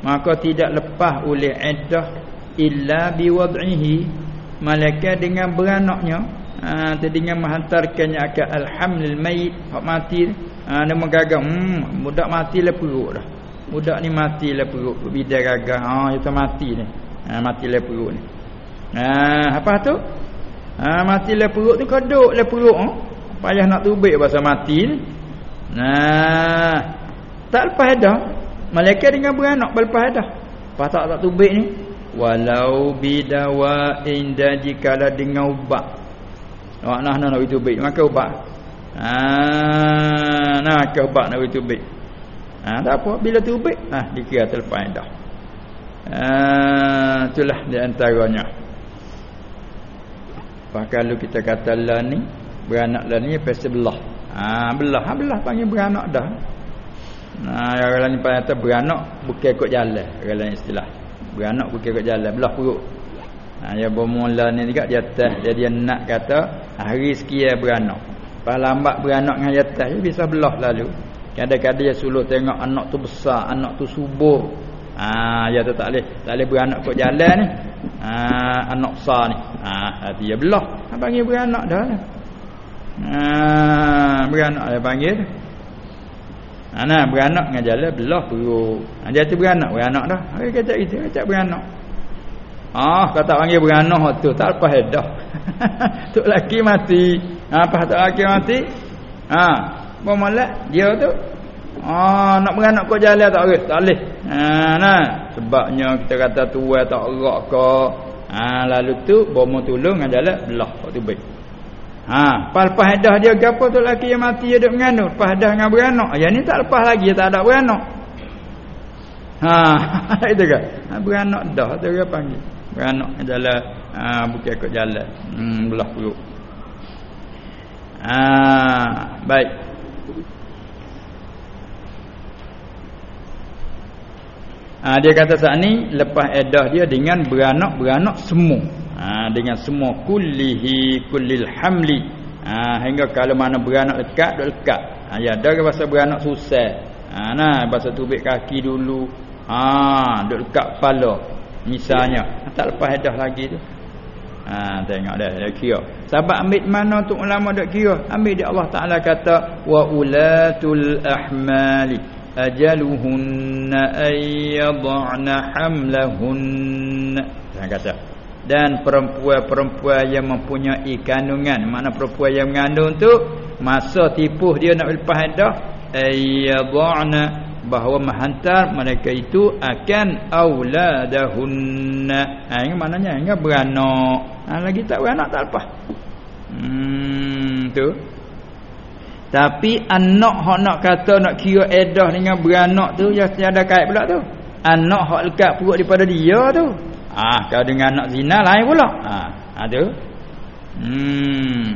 maka tidak lepas oleh iddah illa biwad'ihi. Malaikat dengan beranaknya ha dengan menghantarkannya akan alhamdul mayit hak mati. Ha dia mengagang hmm budak matilah perut dah. Budak ni matilah perut bidai gagang ha itu mati ni. Ha matilah perut ni. Ha apa tu? Ha matilah perut tu keduklah perut ha. Payah nak tubik pasal mati ni. Nah tak lepas dah. Malaikat dengan beranak lepas dah. Pasal tak tubik ni walau bidawa inda jikala dengan ubat. Awak nak nak itu baik maka ubat. Ha nak ke ubat nak itu baik ha tak apa bila tu baik ha dikira terlepas dah. Ha itulah di antaranya. Pak kalau kita kata lah ni beranak lah ni pasti belah. Ha belah ha belah panggil beranak dah. Nah, orang lain panggil beranak bukan ikut jalan, orang lain istilah beranak pergi ke jalan belah perut. Ha dia bermula ni juga dia teh dia dia nak kata hari sekian beranak pas lambat beranak dengan teh dia bisa belah lalu. Kadang-kadang dia suluh tengok anak tu besar anak tu subur. Ha dia tu tak boleh tak boleh beranak ke jalan ni. Ha anak besar ni. Ha hati dia belah. Ha, panggil beranak dah. Ha beranak dia panggil Anak beranak dengan jalan belah perut. Ha, dia tu beranak, beranak dah. Hari kata itu, kata beranak. Ah, kata panggil beranak tu, tak lepas dah. [laughs] tu laki mati. Ha, apa tak laki mati? Ha, bermolek dia tu. Ah, nak beranak kau jalan tak boleh, tak boleh. Ha, nah, sebabnya kita kata tua tak erak ke. Ha, lalu tu bomo tolong dengan jalan belah tu baik. Ha, pas lepas dah dia gapo tu laki yang mati dia duk mengandung, lepas dah dengan beranak. Yang ni tak lepas lagi, tak ada beranak. Ha, [laughs] itu kan. Ha, beranak dah tu dia panggil. Beranak jalan ha, bukan ikut jalan. Hmm, belah perut. Ha, baik. Ha, dia kata saat ni lepas edah dia dengan beranak-beranak semua ha, dengan semua kullihi kullil hamli. Ha, hingga kalau mana beranak dekat duk dekat ha, ya ada bahasa beranak susah. Ha, nah bahasa tubik kaki dulu. Ha duk dekat kepala misalnya. Ha, tak lepas dah lagi tu. Ha tengok dah dia kira. Sebab ambil mana tu ulama dak kira? Ambil dia Allah Taala kata wa ulatul ahmali ajaluhunna ayyadhna hamlahunna. Kata dan perempuan-perempuan yang mempunyai kandungan mana perempuan yang mengandung tu masa tipuh dia nak lepas dah ayyadhana bahawa menghantar mereka itu akan auladahunna. Ha ini maknanya ingat beranak. Ha lagi tak beranak tak lepas. Hmm tu. Tapi anak hak nak kata nak kira edah dengan beranak tu ya ada kait pula tu. Anak hak lekat perut daripada dia tu. Ah ha, kalau dengan anak zina lain pula. Ha, ha tu. Hmm.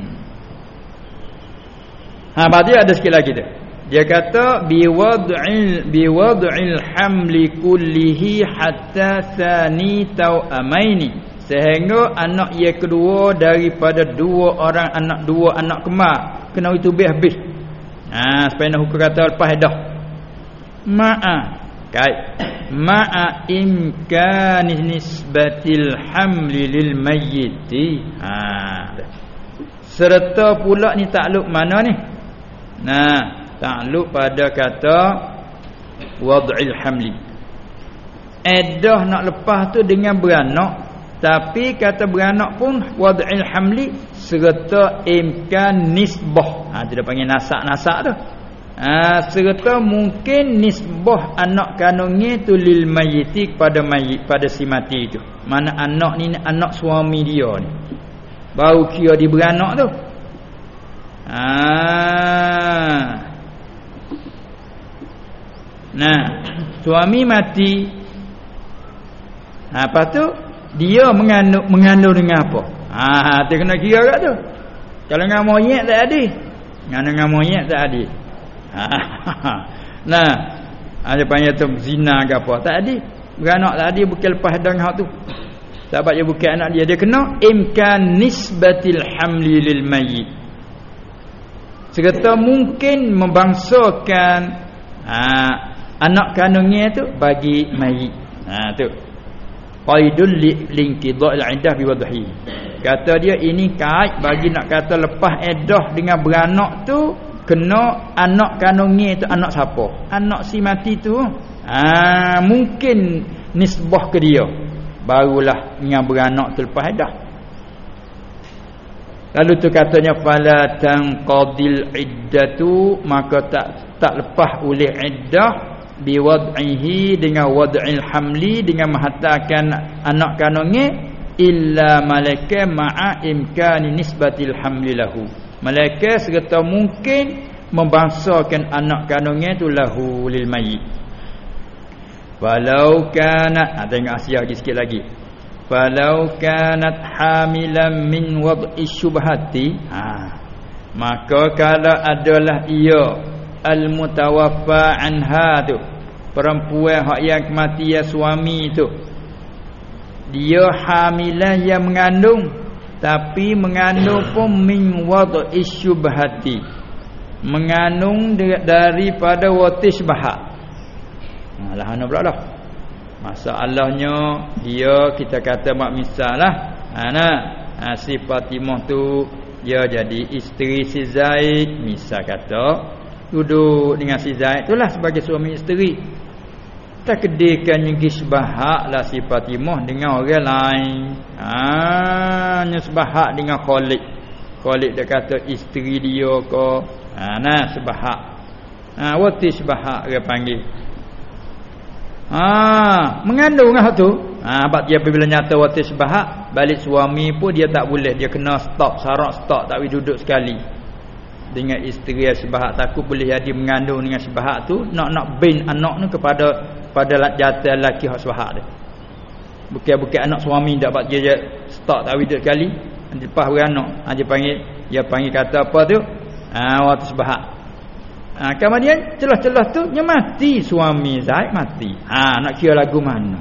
Ha berarti ada sikit lagi tu. Dia kata biwad'il biwad'il hamli kullihi hatta thani amaini sehingga anak ia kedua daripada dua orang anak dua anak kemar kena itu habis ha supaya nak hukum kata lepas dah ma'a kait ma'a imkan nisbatil hamli lil mayyit ha. Serta pula ni takluk mana ni? Nah takluk pada kata wad'il hamli. Edah nak lepas tu dengan beranak tapi kata beranak pun wad'il hamli serta imkan nisbah. Ha dia panggil nasak-nasak tu ha serta mungkin nisbah anak kandungnya tu lil mayyiti kepada mayit pada si mati itu mana anak ni anak suami dia ni baru kira di beranak tu ha Nah, suami mati. Ha, apa tu? Dia mengandung mengandung dengan apa? Ha, tu kena kira kat tu. Kalau dengan monyet tak ada. Dengan dengan monyet tak ada. [laughs] Nah, ada panggil tu zina ke apa? Tak ada. Beranak tak ada bukan lepas dengan hak tu. Sebab dia bukan anak dia. Dia kena imkan nisbatil hamli lil mayyit. Serta mungkin membangsakan ha, anak kandungnya tu bagi mayit ha tu qaidul linqidha'il 'iddah bi wadhi kata dia ini kait bagi nak kata lepas edah dengan beranak tu kena anak kandungnya tu anak siapa? Anak si mati tu ha mungkin nisbah ke dia. Barulah dengan beranak tu lepas edah lalu tu katanya fala tanqadil iddatu maka tak tak lepas oleh iddah biwad'ihi dengan wad'il hamli dengan menghantarkan anak kandungnya illa malaika ma'a imkani nisbatil hamli lahu malaika serta mungkin membangsakan anak kandungnya tu lahu lil mayyit. Walau kana ha, tengok asia lagi sikit lagi. Walau kanat hamilan min wad'i syubhati ha maka kalau adalah ia al mutawaffa anha tu perempuan hak yang kematian suami tu dia hamilah yang mengandung tapi mengandung pun min wad'i syubhati. Mengandung daripada wati syubhat. Alah ana pula dah masalahnya dia kita kata mak misalah ana ha, si Fatimah tu dia jadi isteri si Zaid misal kata. Duduk dengan si Zaid itulah sebagai suami isteri takdirkan yang kisbahak lah si Fatimah dengan orang lain. Ha nyesbahak dengan Khalid. Khalid dia kata isteri dia ke. Ha nah sebahak. Ha wati sebahak dia panggil. Ha mengandung ah tu. Ha sebab dia bila nyata wati sebahak balik suami pun dia tak boleh. Dia kena stop syarat stop tak boleh duduk sekali. Dengan isteri sebahak takut boleh jadi mengandung dengan sebahak tu nak nak bin anak ni kepada pada jatuh lelaki hak suhak dia. Bukan-bukan anak suami tak buat dia start tak widak kali lepas beranak ha, dia panggil dia panggil kata apa tu? Ha, waktu sebahak ha, kemudian celah-celah tu dia mati. Suami Zaid mati. Ha, nak kira lagu mana?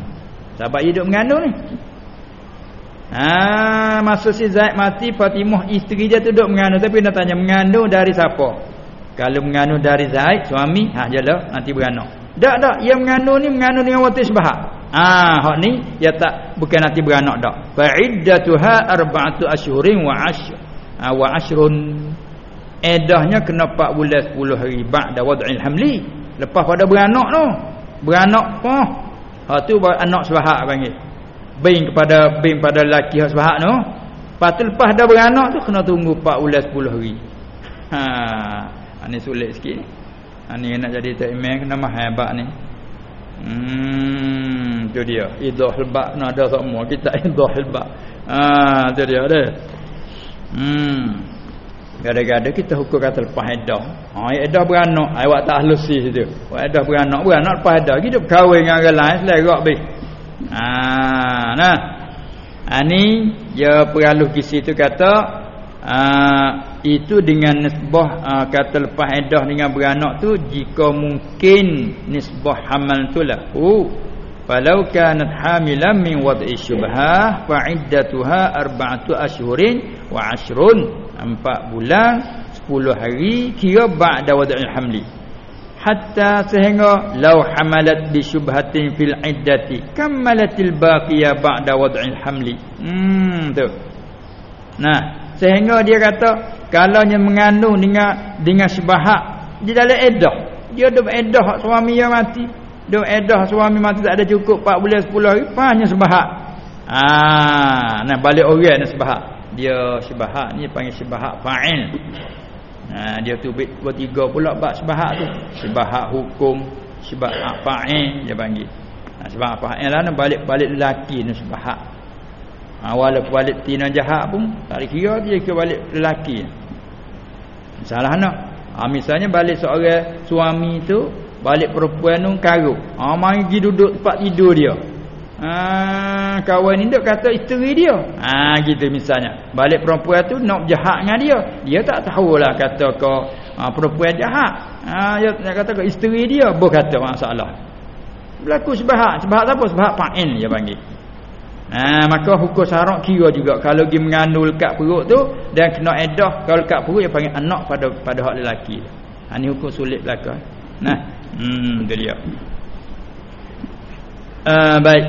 Sebab hidup mengandung ni. Ha, masa si Zaid mati Fatimah isteri dia tu duduk mengandung tapi nak tanya mengandung dari siapa? Kalau mengandung dari Zaid suami ha, jelah nanti beranak tak tak yang mengandung ni mengandung dengan wati sebahak. Ah hak ni ya tak bukan nanti beranak dak. Fa iddatuha arba'atu asyhurin wa asy ha, wa asyrun. Edahnya kena 4 bulan 10 hari ba'da wad'il hamli. Lepas pada beranak tu. Beranak apa? Ha tu anak sebahak panggil. Bin kepada bin pada lelaki hak sebahak tu. Lepas tu lepas dah beranak tu kena tunggu 4 bulan 10 hari. Ha, ini sulit sikit. Ha, ni nak jadi tak iman kena mahal bab ni. Hmm, tu dia. Idah bab nak ada semua. Kita [laughs] idah bab. Ha, tu dia dah. Hmm. Gada-gada kita hukum kata lepas edah. Ha, edah beranak. Awak tak halusi situ. Awak edah beranak. Beranak lepas edah. Kita berkahwin dengan orang lain. Selerak habis. Ha, nah. Ha, ni, ya peralus kisi tu kata, Aa, itu dengan nisbah aa, kata lepas edah dengan beranak tu jika mungkin nisbah hamal tu lah oh falau kanat hamilan min wad'i syubhah fa iddatuha arba'atu ashhurin wa ashrun empat bulan sepuluh hari kira ba'da wad'il hamli. Hatta sehingga law hamalat bi syubhatin fil iddati kammalatil baqiyah ba'da wad'il hamli. Hmm tu. Nah Sehingga dia kata kalau dia mengandung dengan dengan sebahak di dalam edah. Dia duk edah suami yang mati. Duk edah suami mati tak ada cukup 4 bulan 10 hari hanya sebahak. Ah, nah balik orang ni sebahak. Dia sebahak ni panggil sebahak fa'il. Nah, dia tu bit tiga pula bab sebahak tu. Sebahak hukum, sebahak fa'il dia panggil. Nah, sebahak fa'il lah balik-balik lelaki ni sebahak ha, walaupun balik tina jahat pun tak kira dia ke balik lelaki salah nak. Ha, misalnya balik seorang suami tu balik perempuan tu karuk. Ha, mari pergi duduk tempat tidur dia. Ha, kawan ni duk kata isteri dia. Ha, gitu misalnya. Balik perempuan tu nak jahat dengan dia. Dia tak tahulah kata ke ha, perempuan jahat. Ha, dia, dia kata ke isteri dia. Berkata masalah. Berlaku sebahak. Sebahak apa? Sebahak pa'in dia panggil Ha, maka hukum syarak kira juga kalau dia mengandung lekat perut tu dan kena edah kalau lekat perut dia panggil anak pada pada hak lelaki. Ha ni hukum sulit belaka. Nah, hmm tu dia. Uh, baik.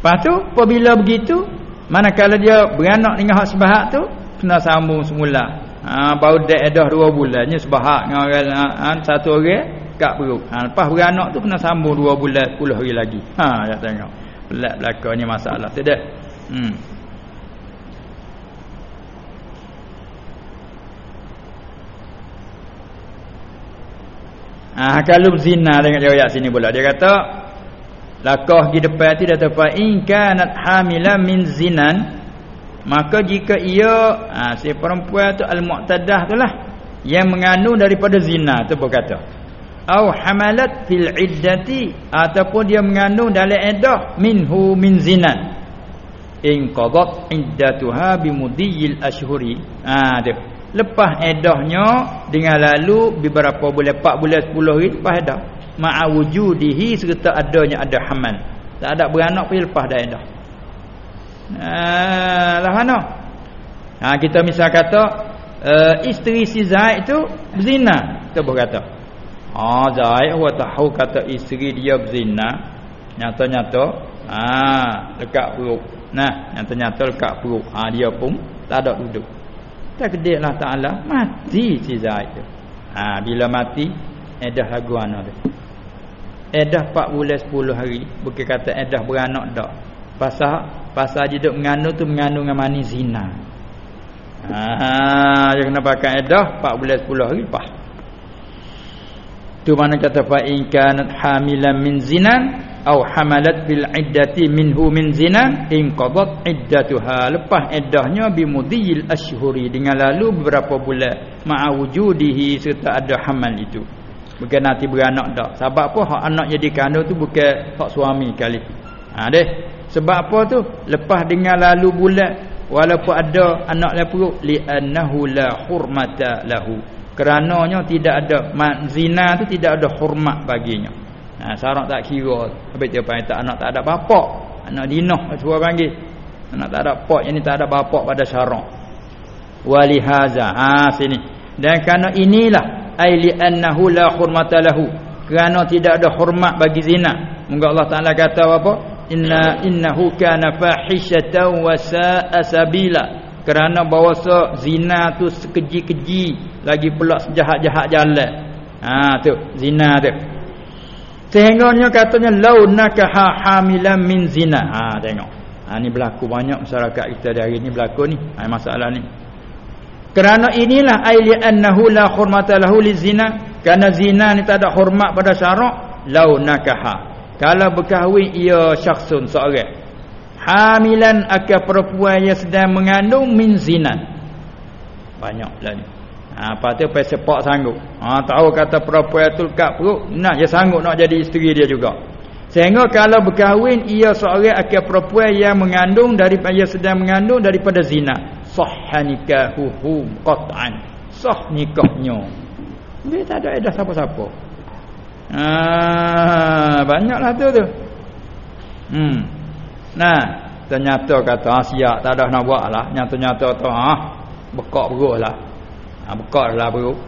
Lepas tu apabila begitu manakala dia beranak dengan hak sebahak tu kena sambung semula. Ha baru dah edah dua bulannya sebahak dengan orang ha, satu orang kat perut. Ha lepas beranak tu kena sambung dua bulan 10 hari lagi. Ha ya tengok pelat belakang ni masalah. Tu dah hmm. Ah kalau zina dengan ayat sini pula dia kata lakah di depan dia kata in kanat hamilan min zinan maka jika ia ah si perempuan tu al-mu'tadah itulah yang mengandung daripada zina tu berkata au hamalat fil iddati ataupun dia mengandung dalam iddah minhu min zinan. In qadat iddatuha bimudiyil ashhuri. Ha dia. Lepas iddahnya dengan lalu beberapa bulan 4 bulan 10 hari lepas iddah. Ma'a wujudihi serta adanya ada hamal. Tak ada beranak pun lepas dah iddah. Ha lah mana? Ha kita misal kata uh, isteri si Zaid tu berzina kita berkata Ah Zaid wa tahu kata isteri dia berzina nyata-nyata ah dekat perut. Nah, nyata-nyata dekat perut. Ah dia pun tak ada duduk. Takdirlah Taala mati si Zaid tu. Ah bila mati edah lagu anak dia. Edah 4 bulan 10 hari bukan kata edah beranak dak. Pasal pasal dia duk mengandung tu mengandung dengan mani zina. Ah dia kena pakai edah 4 bulan 10 hari pas. Tu mana kata fa in kanat hamilan min zinan au hamalat fil iddati minhu min zina in qadat iddatuha. Lepas iddahnya bi mudhil ashhuri dengan lalu beberapa bulan ma'a wujudihi serta ada hamal itu. Bukan nanti beranak dak sebab apa? Hak anak jadi kandung tu bukan hak suami kali. Ha deh. Sebab apa tu? Lepas dengan lalu bulan walaupun ada anak dalam perut li annahu la hurmata lahu kerananya tidak ada zina tu tidak ada hormat baginya. Ha syarat tak kira. Habis dia panggil tak anak tak ada bapak anak dinah tua panggil. Anak tak ada pak yang ni tak ada bapak pada syarat walihaza ha sini. Dan kerana inilah ai li annahu la hurmata lahu. Kerana tidak ada hormat bagi zina. Moga Allah Taala kata apa? Inna innahu kana fahishatan wa sa'a sabila kerana bahawa zina tu sekeji-keji lagi pula sejahat-jahat jalan. Ha tu zina tu. Sehingganya katanya launaka hamilan min zina. Ha tengok. Ha ni berlaku banyak masyarakat kita dari hari ni berlaku ni. Ha masalah ni. Kerana inilah ayli annahu la hurmata lahu lizina kerana zina ni tak ada hormat pada syarak lau nakaha kalau berkahwin ia syakhsun seorang hamilan akan perempuan yang sedang mengandung min zina. Banyaklah ni. Ha apa tu pai sepak sanggup. Ha tahu kata perempuan tu kat perut nak dia sanggup nak jadi isteri dia juga. Sehingga kalau berkahwin ia seorang akan perempuan yang mengandung daripada yang sedang mengandung daripada zina. Sahha nikahuhu qat'an. Sah nikahnya. Dia tak ada edah siapa-siapa. Ah banyaklah tu tu. Hmm nah ternyata kata Asia tak ada nak buat lah nyata-nyata tu ah bekak perut lah ha, bekak lah perut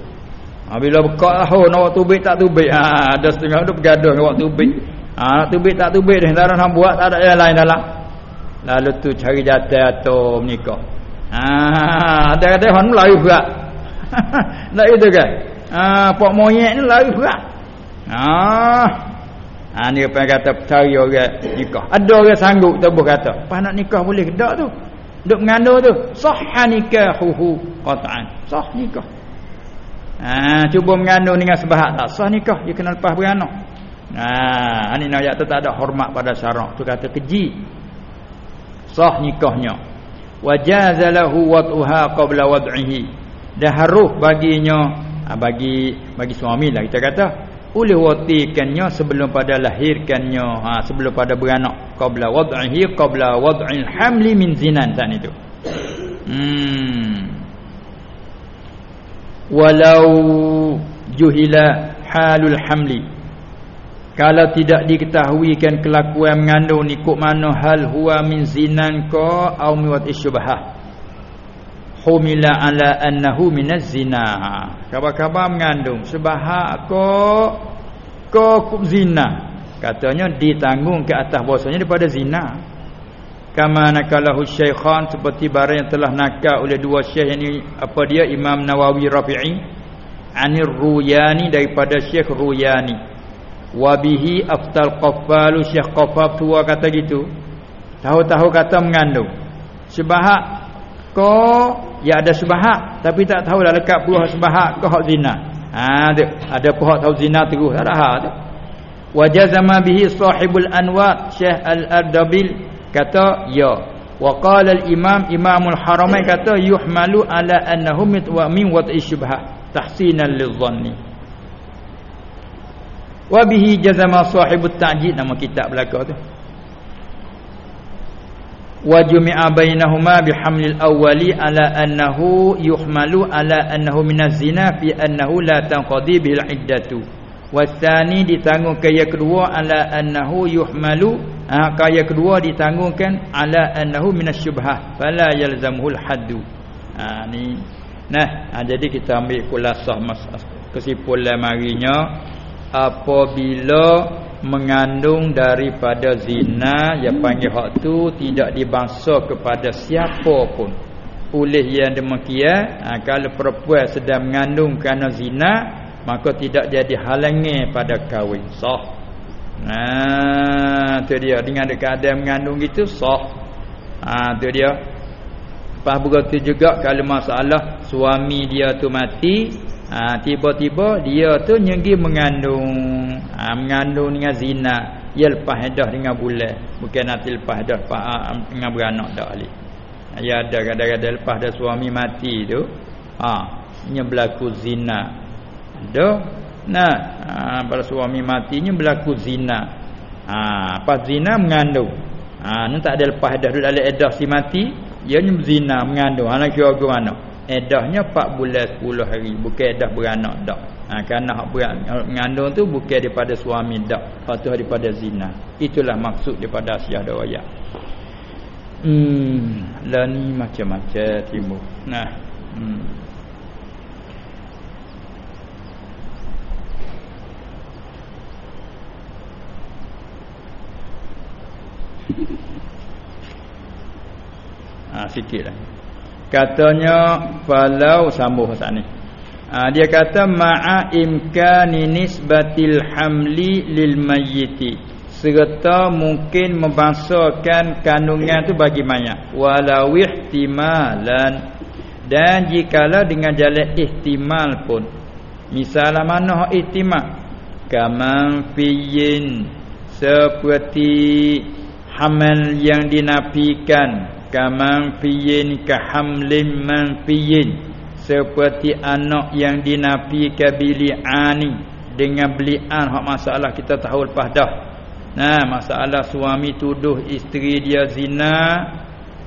ha, bila bekak lah oh, nak tubik tak tubik ha, ada setengah tu bergaduh nak tubik ha, nak tubik tak tubik dia tak ada nak buat tak ada yang lain dalam lalu tu cari jatuh atau menikah Ah, ada kata hon lari berat. Tak itu kan? Ah, pak monyet ni lari berat. Ah. Ah ni apa kata cari orang nikah. Ada orang sanggup tubuh kata, "Apa nak nikah boleh ke tak tu?" Duk mengandung tu, sahha nikahuhu qat'an. Sah nikah. Ah, cuba mengandung dengan sebahat tak sah nikah, dia kena lepas beranak. Ah, ni ayat tu tak ada hormat pada syarak. Tu kata keji. Sah nikahnya wajaza lahu wad'uha qabla wad'ihi dah harus baginya ha, bagi bagi suami lah kita kata boleh watikannya sebelum pada lahirkannya. Ha, sebelum pada beranak. Qabla wad'ihi qabla wad'il hamli min zinan. Saat itu hmm. Walau juhila halul hamli. Kalau tidak diketahuikan kelakuan mengandung ni kok mana hal huwa min zinan ka au miwat isyubhah humila ala annahu minaz zina. Khabar-khabar mengandung. Sebahak ko ko zina. Katanya ditanggung ke atas bahasanya daripada zina. Kama nakalahu syaikhan seperti barang yang telah nakal oleh dua syekh ini apa dia? Imam Nawawi Rafi'i. Anir Ruyani daripada Syekh Ruyani. Wabihi aftal qafalu syekh qafaf tua kata gitu. Tahu-tahu kata mengandung. Sebahak ko ya ada sebahak tapi tak tahu dah lekat puah sebahak ke hak zina. Ha ada ada puah tahu zina terus ada ha tu. Wajazama bihi sahibul anwar syekh al-ardabil kata ya. Wa qala al-imam imamul haramain kata yuhmalu ala annahum min wat'i syubhah tahsinan lidh-dhanni wa bihi jazama sahibut ta'jid nama kitab belaka tu wa jumi'a bainahuma bihamlil awwali ala annahu yuhmalu ala annahu minaz zina fi annahu la tanqadi bil iddatu. Wasani ditanggung kaya kedua ala annahu yuhmalu ha, kaya kedua ditanggungkan ala annahu minas syubhah fala yalzamuhul haddu. Ha, ni nah ha, jadi kita ambil kulasah mas kesimpulan marinya. Apabila mengandung daripada zina yang panggil hak tu tidak dibangsa kepada siapa pun. Oleh yang demikian ha, kalau perempuan sedang mengandung kerana zina maka tidak jadi halangi pada kahwin. Sah. Nah tu dia. Dengan keadaan mengandung itu sah. Ha tu dia. Pas begitu juga kalau masalah suami dia tu mati ha, tiba-tiba dia tu nyenggi mengandung ha, mengandung dengan zina. Ia lepas dah dengan bulan bukan nanti lepas dah ha, dengan beranak dah ali ya ada kadang-kadang lepas dah suami mati tu ha nya berlaku zina. Dah nah ha, pada suami matinya berlaku zina. Ha pas zina mengandung. Ha ni tak ada lepas dah dalam edah si mati ia nya zina mengandung. Anak kira ke mana edahnya 4 bulan 10 hari. Bukan edah beranak dak. Ha kerana hak beranak mengandung tu bukan daripada suami dak. Patuh daripada zina. Itulah maksud daripada Asyah Dawaya hmm ni macam-macam timbul nah hmm. Ah sikitlah katanya falau sambung saat ni. Ha, dia kata ma'a imkani nisbatil hamli lil mayyiti. Serta mungkin membangsakan kandungan tu bagi mayat. Walau ihtimalan. Dan jikalau dengan jalan ihtimal pun. Misalnya mana ihtimal? Kaman fiyin. Seperti hamal yang dinafikan kaman fiyin kahamlim man seperti anak yang dinafikan bili'ani dengan belian hak masalah kita tahu lepas dah. Nah masalah suami tuduh isteri dia zina.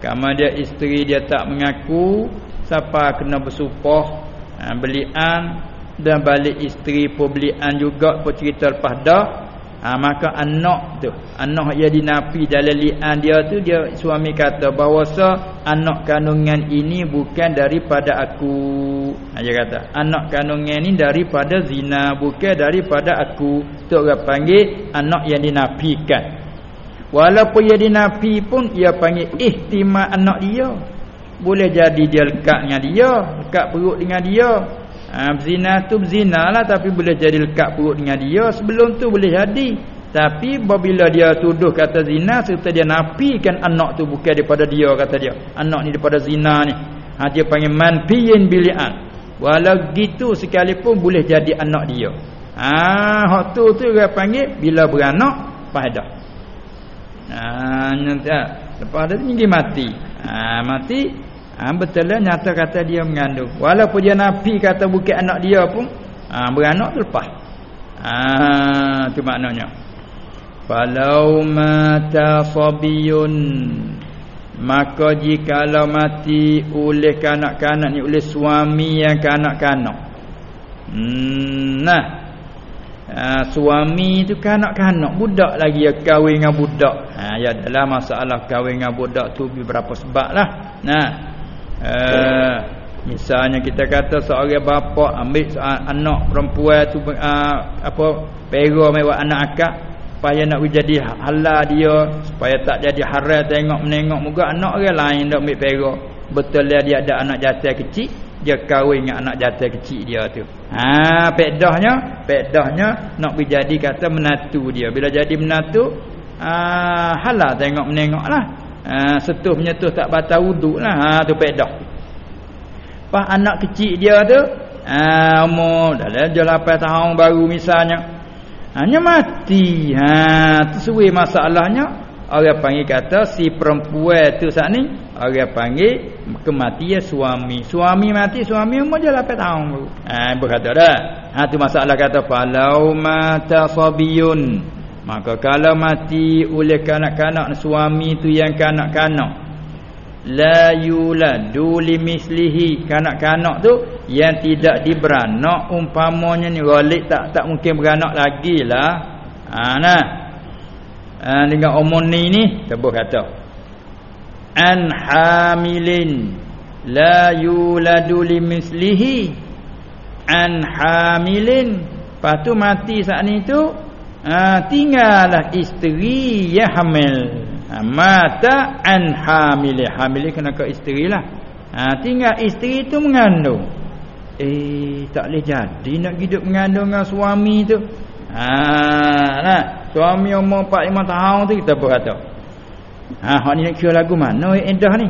Kama dia isteri dia tak mengaku siapa kena bersumpah. Ha, belian dan balik isteri pun belian juga pun cerita lepas dah ha, maka anak tu. Anak yang dinafi dalam lian dia tu dia suami kata bahawa anak kandungan ini bukan daripada aku. Ha, dia kata anak kandungan ini daripada zina bukan daripada aku. Tu orang panggil anak yang dinafikan walaupun yang dinafi pun ia panggil ihtimal anak dia. Boleh jadi dia lekat dengan dia lekat perut dengan dia ha, Zina tu zina lah Tapi boleh jadi lekat perut dengan dia. Sebelum tu boleh jadi. Tapi bila dia tuduh kata zina Serta dia nafikan anak tu bukan daripada dia Kata dia. Anak ni daripada zina ni. Ha, Dia panggil manfiyin bili'an. Walau gitu sekalipun boleh jadi anak dia. Ah, ha, hak tu tu dia panggil bila beranak padah. Ah, nanti lepas tu tinggi mati. Ah, mati ha, betul lah nyata kata dia mengandung. Walaupun dia nafi kata bukan anak dia pun ha, beranak tu lepas ha, tu maknanya. Falau mata sabiyun maka jikalau mati oleh kanak-kanak ni oleh suami yang kanak-kanak. Hmm, nah. Ha, suami tu kanak-kanak. Budak lagi ya kahwin dengan budak. Ha, ya dalam masalah kahwin dengan budak tu beberapa sebab lah. Nah Uh, misalnya kita kata seorang bapa ambil anak perempuan tu uh, apa pera mewah anak akak supaya nak jadi halal dia supaya tak jadi haram tengok menengok muka anak orang lain dak ambil pera. Betul dia dia ada anak jatuh kecil dia kahwin dengan anak jatuh kecil dia tu. Ha pedahnya pedahnya nak jadi kata menatu dia. Bila jadi menatu uh, halal tengok menengoklah ha, setuh menyetuh tak batal wuduk lah. Ha, tu pedah pas anak kecil dia tu ha, umur dah dah 8 tahun baru misalnya. Hanya mati. Ha, tu suai masalahnya. Orang panggil kata si perempuan tu saat ni orang panggil kematian suami. Suami mati suami umur dia 8 tahun baru. Ha, berkata dah. Ha, tu masalah kata falau mata sabiyun Maka kalau mati oleh kanak-kanak suami tu yang kanak-kanak la yuladu limislihi kanak-kanak tu yang tidak diberanak umpamanya ni walik tak tak mungkin beranak lagi lah. Ha nah. Ha, dengan umur ni ni tebuh kata. An hamilin la yuladu limislihi. An hamilin. Patu mati saat ni tu ha, tinggallah isteri yang hamil. Ha, mata an hamil. Hamil kena ke isteri lah. Ha, tinggal isteri tu mengandung. Eh tak boleh jadi nak hidup mengandung dengan suami tu. Ha, nah, suami umur 4-5 tahun tu kita berkata ha, hak ni nak kira lagu mana indah ni?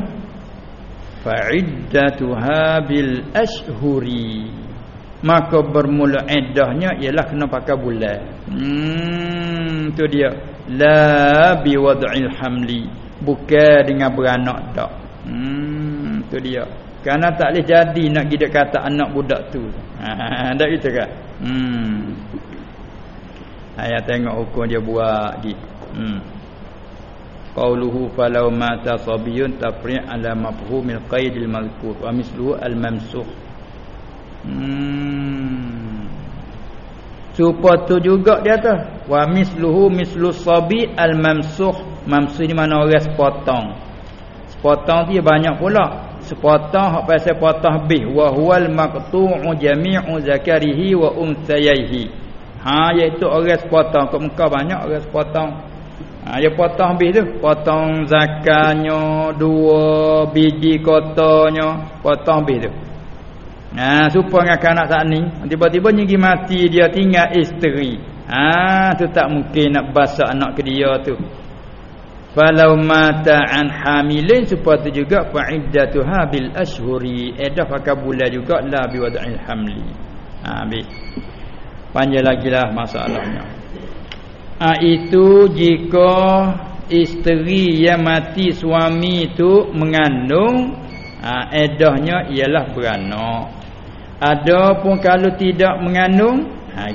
Fa'iddatuha bil ashhuri maka bermula iddahnya ialah kena pakai bulan hmm tu dia. La bi wad'il hamli. Bukan dengan beranak dak hmm tu dia. Kerana tak boleh jadi nak gidak kata anak budak tu. Ha [laughs] dak gitu kan? Hmm. Ayat tengok hukum dia buat di hmm. Qauluhu falau mata sabiyun tafri' ala mafhumil qaidil mazkur wa misluhu al mamsukh Hmm. Supa tu juga dia tu. Wa misluhu mislu sabi al mamsuh. Mamsuh ni mana orang sepotong. Sepotong tu banyak pula. Sepotong hak pasal potong habis. Wa huwal maqtu'u jami'u zakarihi wa unsayaihi. Ha iaitu orang sepotong. Kat muka banyak orang sepotong. Ha dia potong habis tu. Potong zakarnya, dua biji kotanya, potong habis tu. Ha supaya dengan kanak tak ni. Tiba-tiba nyegi mati dia tinggal isteri. Ha tu tak mungkin nak basuh anak ke dia tu. falau mata an hamilin supaya tu juga fa'iddatuha bil ashhuri. Edah pakai bulan juga la bi wada'il hamli. Ha bi. Panjang lagi lah masalahnya. Ha, itu jika isteri yang mati suami itu mengandung ha, edahnya ialah beranak. Adapun kalau tidak mengandung ha,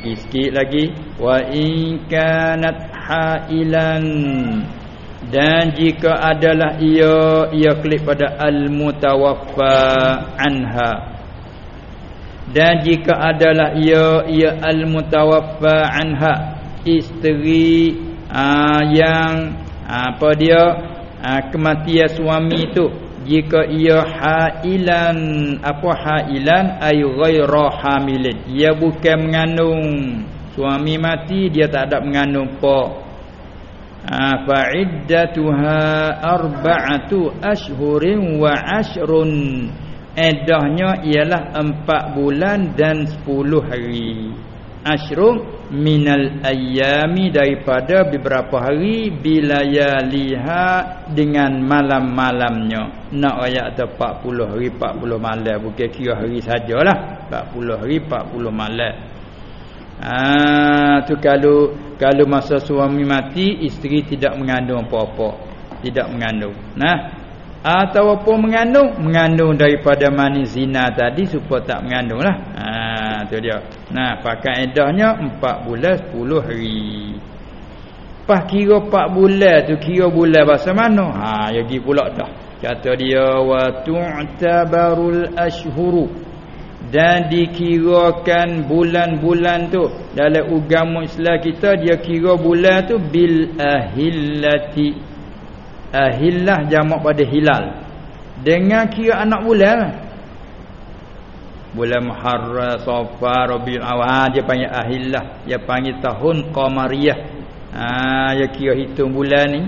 lagi. Wa in kanat hailan. Dan jika adalah ia ia klik pada al mutawaffa anha. Dan jika adalah ia ia al mutawaffa anha. Isteri aa, yang apa dia? Aa, kematian suami itu jika ia hailan apa hailan? Ay ghaira hamilin. Ia bukan mengandung. Suami mati dia tak ada mengandung apa Ha, fa'iddatuha arba'atu ashhurin wa ashrun. Eddahnya ialah empat bulan dan sepuluh hari. Ashrun minal ayami daripada beberapa hari Bilayaliha dengan malam-malamnya Nak ayat tu 40 hari 40 malam Bukan kira hari sajalah 40 hari 40 malam Ah tu kalau kalau masa suami mati isteri tidak mengandung apa-apa, tidak mengandung. Nah, atau apa mengandung? Mengandung daripada mani zina tadi supaya tak mengandunglah. Tu dia. Nah, pakai edahnya 4 bulan 10 hari. Pas kira 4 bulan tu kira bulan bahasa mana? Ha ya gi pula dah. Kata dia wa tu'tabarul ashhuru dan dikirakan bulan-bulan tu dalam agama Islam kita dia kira bulan tu bil ahillati ahillah jamak pada hilal dengan kira anak bulan bulan muharram safar rabiul awal dia panggil ahillah. Dia panggil tahun qamariyah. Ha dia kira hitung bulan ni.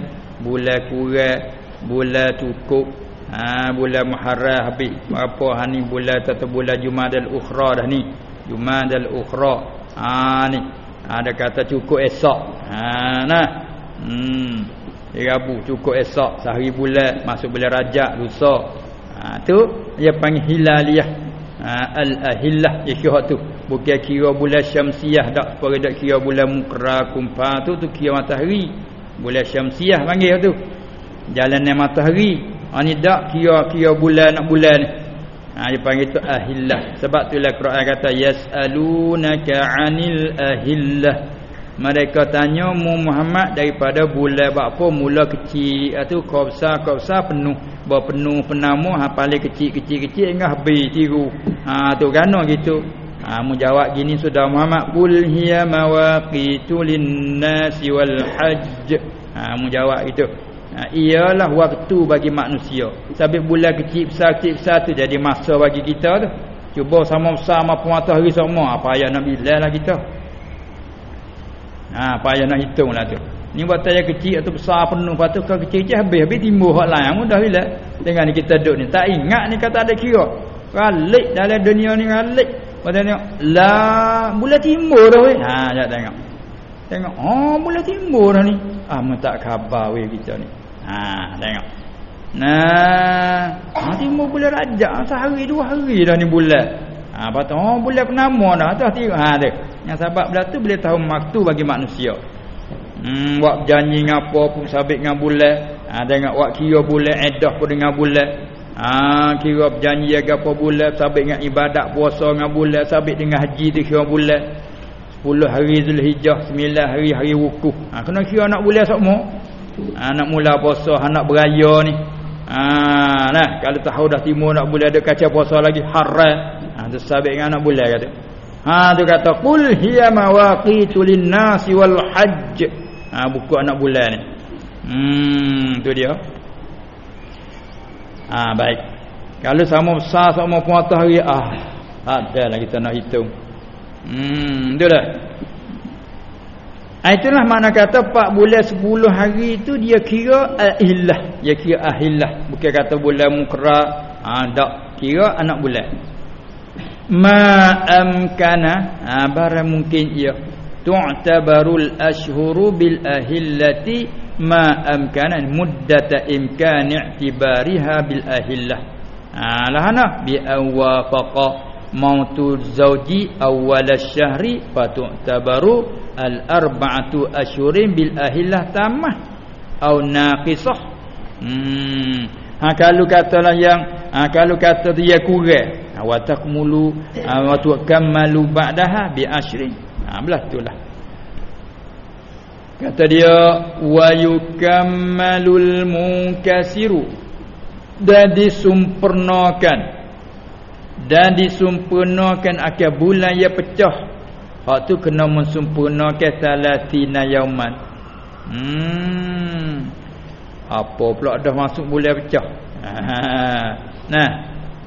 Bulan kurang bulan cukup. Ha, bulan Muharram habis. Apa hari bulan atau bulan Jumadal Ukhra dah ni. Jumadal Ukhra. Ha ni. Ada ha, kata cukup esok. Ha nah. Hmm. Rabu cukup esok. Sehari bulan masuk bulan Rajab lusa. Ha tu dia panggil hilaliyah ha, al-ahillah dia kira tu. Bukan kira bulan syamsiah dak supaya dak kira bulan mukra kumpa tu tu kira matahari. Bulan syamsiah panggil tu. Jalannya matahari. Ha ni dak kira-kira bulan nak bulan. Ni. Ha dia panggil tu ahillah. Sebab itulah Quran kata yasalunaka 'anil ahillah. Mereka tanya mu Muhammad daripada bulan apa mula kecil. Itu ha, kau besar kau besar penuh bawa penuh penamu ha paling kecil-kecil kecil hingga habis tiru. Ha tu kan gitu. Ha mu jawab gini sudah Muhammad qul hiya mawaqitu lin-nasi wal hajj. Ha mu jawab gitu ha, ialah waktu bagi manusia sampai bulan kecil besar kecil besar tu jadi masa bagi kita tu cuba sama besar apa matahari semua apa ayat bilang lah kita ha, apa ayat nak hitung lah tu ni buat tanya kecil atau besar penuh lepas tu kalau kecil-kecil habis habis timbul hak lain mudah bila dengan ni kita duduk ni tak ingat ni kata ada kira ralik dalam dunia ni ralik Lepas tengok lah bulan timur dah weh. Ha jap tengok. Tengok oh bulan timur dah ni. Ah tak khabar weh kita ni. Ha tengok. Nah, ha timur bulan Rajab sehari dua hari dah ni bulan. Ha patut oh bulan penama dah tu ha tu. Yang sebab belah tu boleh tahu waktu bagi manusia. Hmm buat janji ngapo pun sabit dengan bulan. Ha tengok buat kira bulan edah pun dengan bulan. Ha kira agak apa bulan sabit dengan ibadat puasa dengan bulan sabit dengan haji tu kira bulan. 10 hari Zulhijjah 9 hari hari wukuf. Ha kena kira nak bulan semua ha, nak mula puasa nak beraya ni ha, nah kalau tahu dah timur nak boleh ada kaca puasa lagi haram ha, tu sabit dengan anak boleh kata ha tu kata qul hiya mawaqitu lin-nasi wal hajj ha buku anak bulan ni hmm tu dia ha baik kalau sama besar sama puasa hari ah ada lah kita nak hitung hmm tu dah Ah, itulah makna kata 4 bulan 10 hari itu dia kira ahillah. Dia kira ahillah. Bukan kata bulan mukra. Ha, tak. Kira anak bulan. Ma amkana. Ha, barang mungkin ia. Tu'tabarul ashhuru bil ahillati ma amkana muddata imkan i'tibariha bil ahillah. Ha lahana bi awafaqa mautu zauji awal syahri tabaru al arba'atu asyurin bil ahillah tamah au naqisah. Hmm. Ha kalau katalah yang ha, kalau kata dia kurang ha, wa takmulu ha, wa tukammalu ba'daha bi asyrin ha belah itulah Kata dia wa yukammalul munkasiru dan disempurnakan dan disempurnakan akan bulan yang pecah. Hak tu kena mensempurnakan salatina yauman. Hmm. Apa pula dah masuk bulan pecah? [laughs] nah,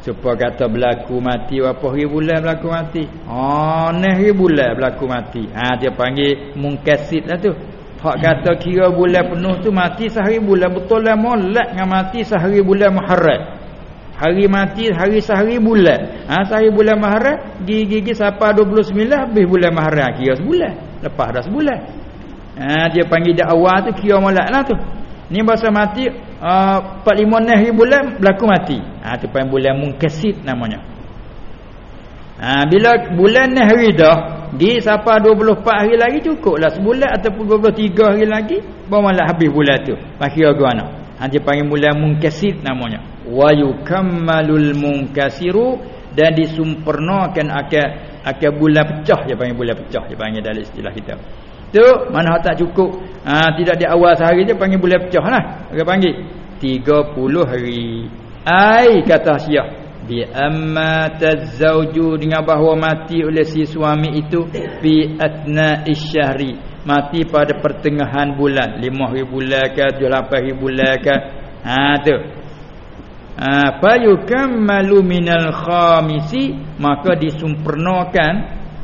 supaya kata berlaku mati berapa hari bulan berlaku mati? Oh, nah hari bulan berlaku mati. Ha dia panggil munkasid lah tu. Hak kata kira bulan penuh tu mati sehari bulan betul lah molek dengan mati sehari bulan Muharram. Hari mati hari sehari bulan. Ha sehari bulan Muharram gigi-gigi siapa 29 habis bulan Muharram kira sebulan. Lepas dah sebulan. Ha dia panggil dak awal tu kira molek lah tu. Ni bahasa mati uh, 45 hari bulan berlaku mati. Ha tu panggil bulan mungkasid namanya. Ha bila bulan ni hari dah di siapa 24 hari lagi cukuplah sebulan ataupun 23 hari lagi baru malah habis bulan tu. Makin aku ana. Hanya panggil bulan munkasid namanya. Wa yukammalul munkasiru dan disempurnakan akan akan bulan pecah dia panggil bulan pecah dia panggil dalam istilah kita. Tu mana tak cukup. Ha, tidak di awal sehari je panggil bulan pecah lah. Dia panggil 30 hari. Ai kata Syiah bi amma tazawju dengan bahawa mati oleh si suami itu fi atna isyahri. Mati pada pertengahan bulan. 5 hari bulan ke 8 hari bulan ke. Ha tu. Ha fa yukammalu minal khamisi. Maka disempurnakan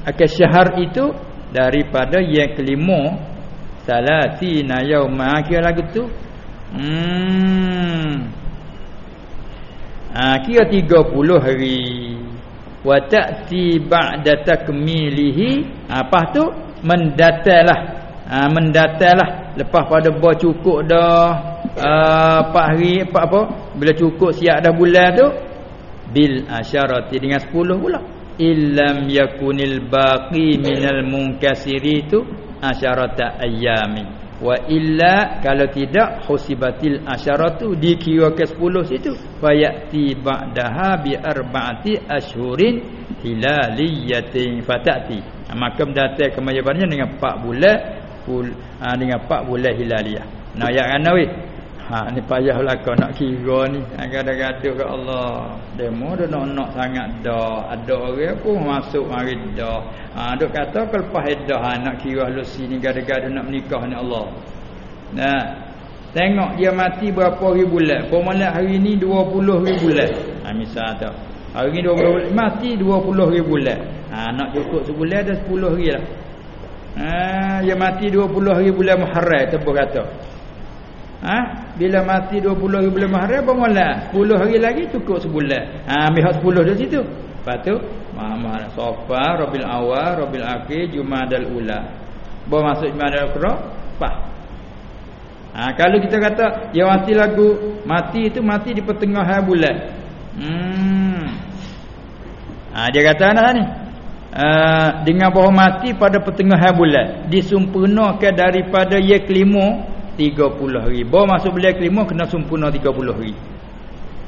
akan syahr itu daripada yang kelima salatina yauma akhir lagu tu? Hmm. Ha, kira 30 hari. Wa ta'ti ba'da takmilihi. Apa ha, tu mendatalah ha, mendatalah lepas pada bah cukup dah uh, 4 hari 4 apa bila cukup siap dah bulan tu bil asyarati dengan 10 pula illam yakunil baqi minal munkasiri tu asyarata ayyamin wa illa kalau tidak husibatil asyaratu dikira ke 10 situ fayati ba'daha bi arba'ati ashhurin hilaliyatin fatati ha, maka mendatang kemajuannya dengan 4 bulan ha, dengan 4 bulan hilaliyah nah ayat kan weh Ha ni payahlah kau nak kira ni. Agak-agak ke Allah. Demo dah nak nak sangat dah. Ada orang pun masuk mari dah. Ha dok kata kalau lepas dah ha, nak kira lu sini gada-gada nak menikah ni Allah. Nah. Tengok dia mati berapa hari bulan. Pemalat hari ni 20 hari bulan. Ha misal tu. Hari ni 20 mati 20 hari bulan. Ha nak cukup sebulan dah 10 hari lah. Ha dia mati 20 hari bulan Muharram tebuh kata. Ha? Bila mati 20 hari bulan Muharram bermula 10 hari lagi cukup sebulan. Ha ambil 10 dari situ. Lepas tu Muhammad Safa, Rabiul Awal, Rabiul Akhir, Jumadal Ula. Baru masuk Jumadal Akhir, pah. Ha, kalau kita kata yang mati lagu mati itu mati di pertengahan bulan. Hmm. Ha, dia kata anak ni. Uh, dengan bahawa mati pada pertengahan bulan disempurnakan daripada ye kelima 30 hari. Bawa masuk bulan kelima kena sempurna 30 hari.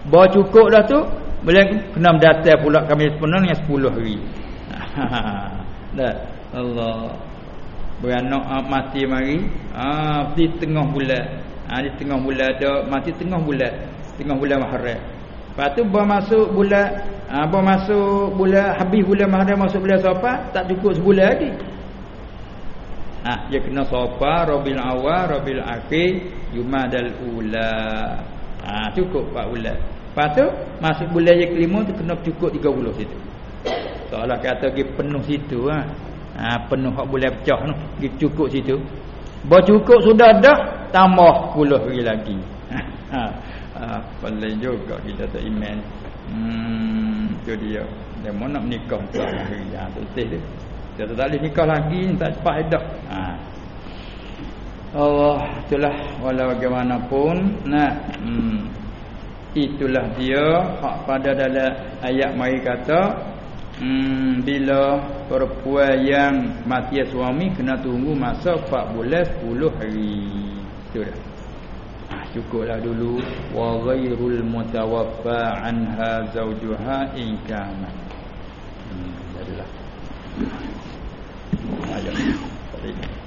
Bawa cukup dah tu, bulan kena mendatar pula kami sempurna dengan 10 hari. [laughs] Dah. Allah. Beranak ah, mati mari ah di tengah bulan. Ah di tengah bulan ada mati tengah bulan. Tengah bulan Muharram. Lepas tu bawa masuk bulan ah bawa masuk bulan habis bulan Muharram masuk bulan Safar tak cukup sebulan lagi. Ha, dia kena sopa Rabil awal Rabil akhir Jumadal ula. Ha, Cukup 4 bulan Lepas tu Masuk bulan yang kelima tu Kena cukup 30 situ. Seolah kata pergi penuh situ ha. Ha, Penuh hak bulan pecah tu Pergi cukup situ. Bawa cukup sudah dah Tambah 10 hari lagi. Ha, ha, Boleh juga kita tak iman. Hmm Itu dia. Dia mau nak menikah Hari yang tu Dia tak boleh nikah lagi tak cepat dah. Ha. Allah itulah walau bagaimanapun. Nak hmm, itulah dia hak pada dalam ayat mari kata hmm, bila perempuan yang mati suami kena tunggu masa 4 bulan 10 hari. Itulah ah, cukuplah dulu. Wa ghairul mutawaffa anha zawjuha in kana hmm, aja.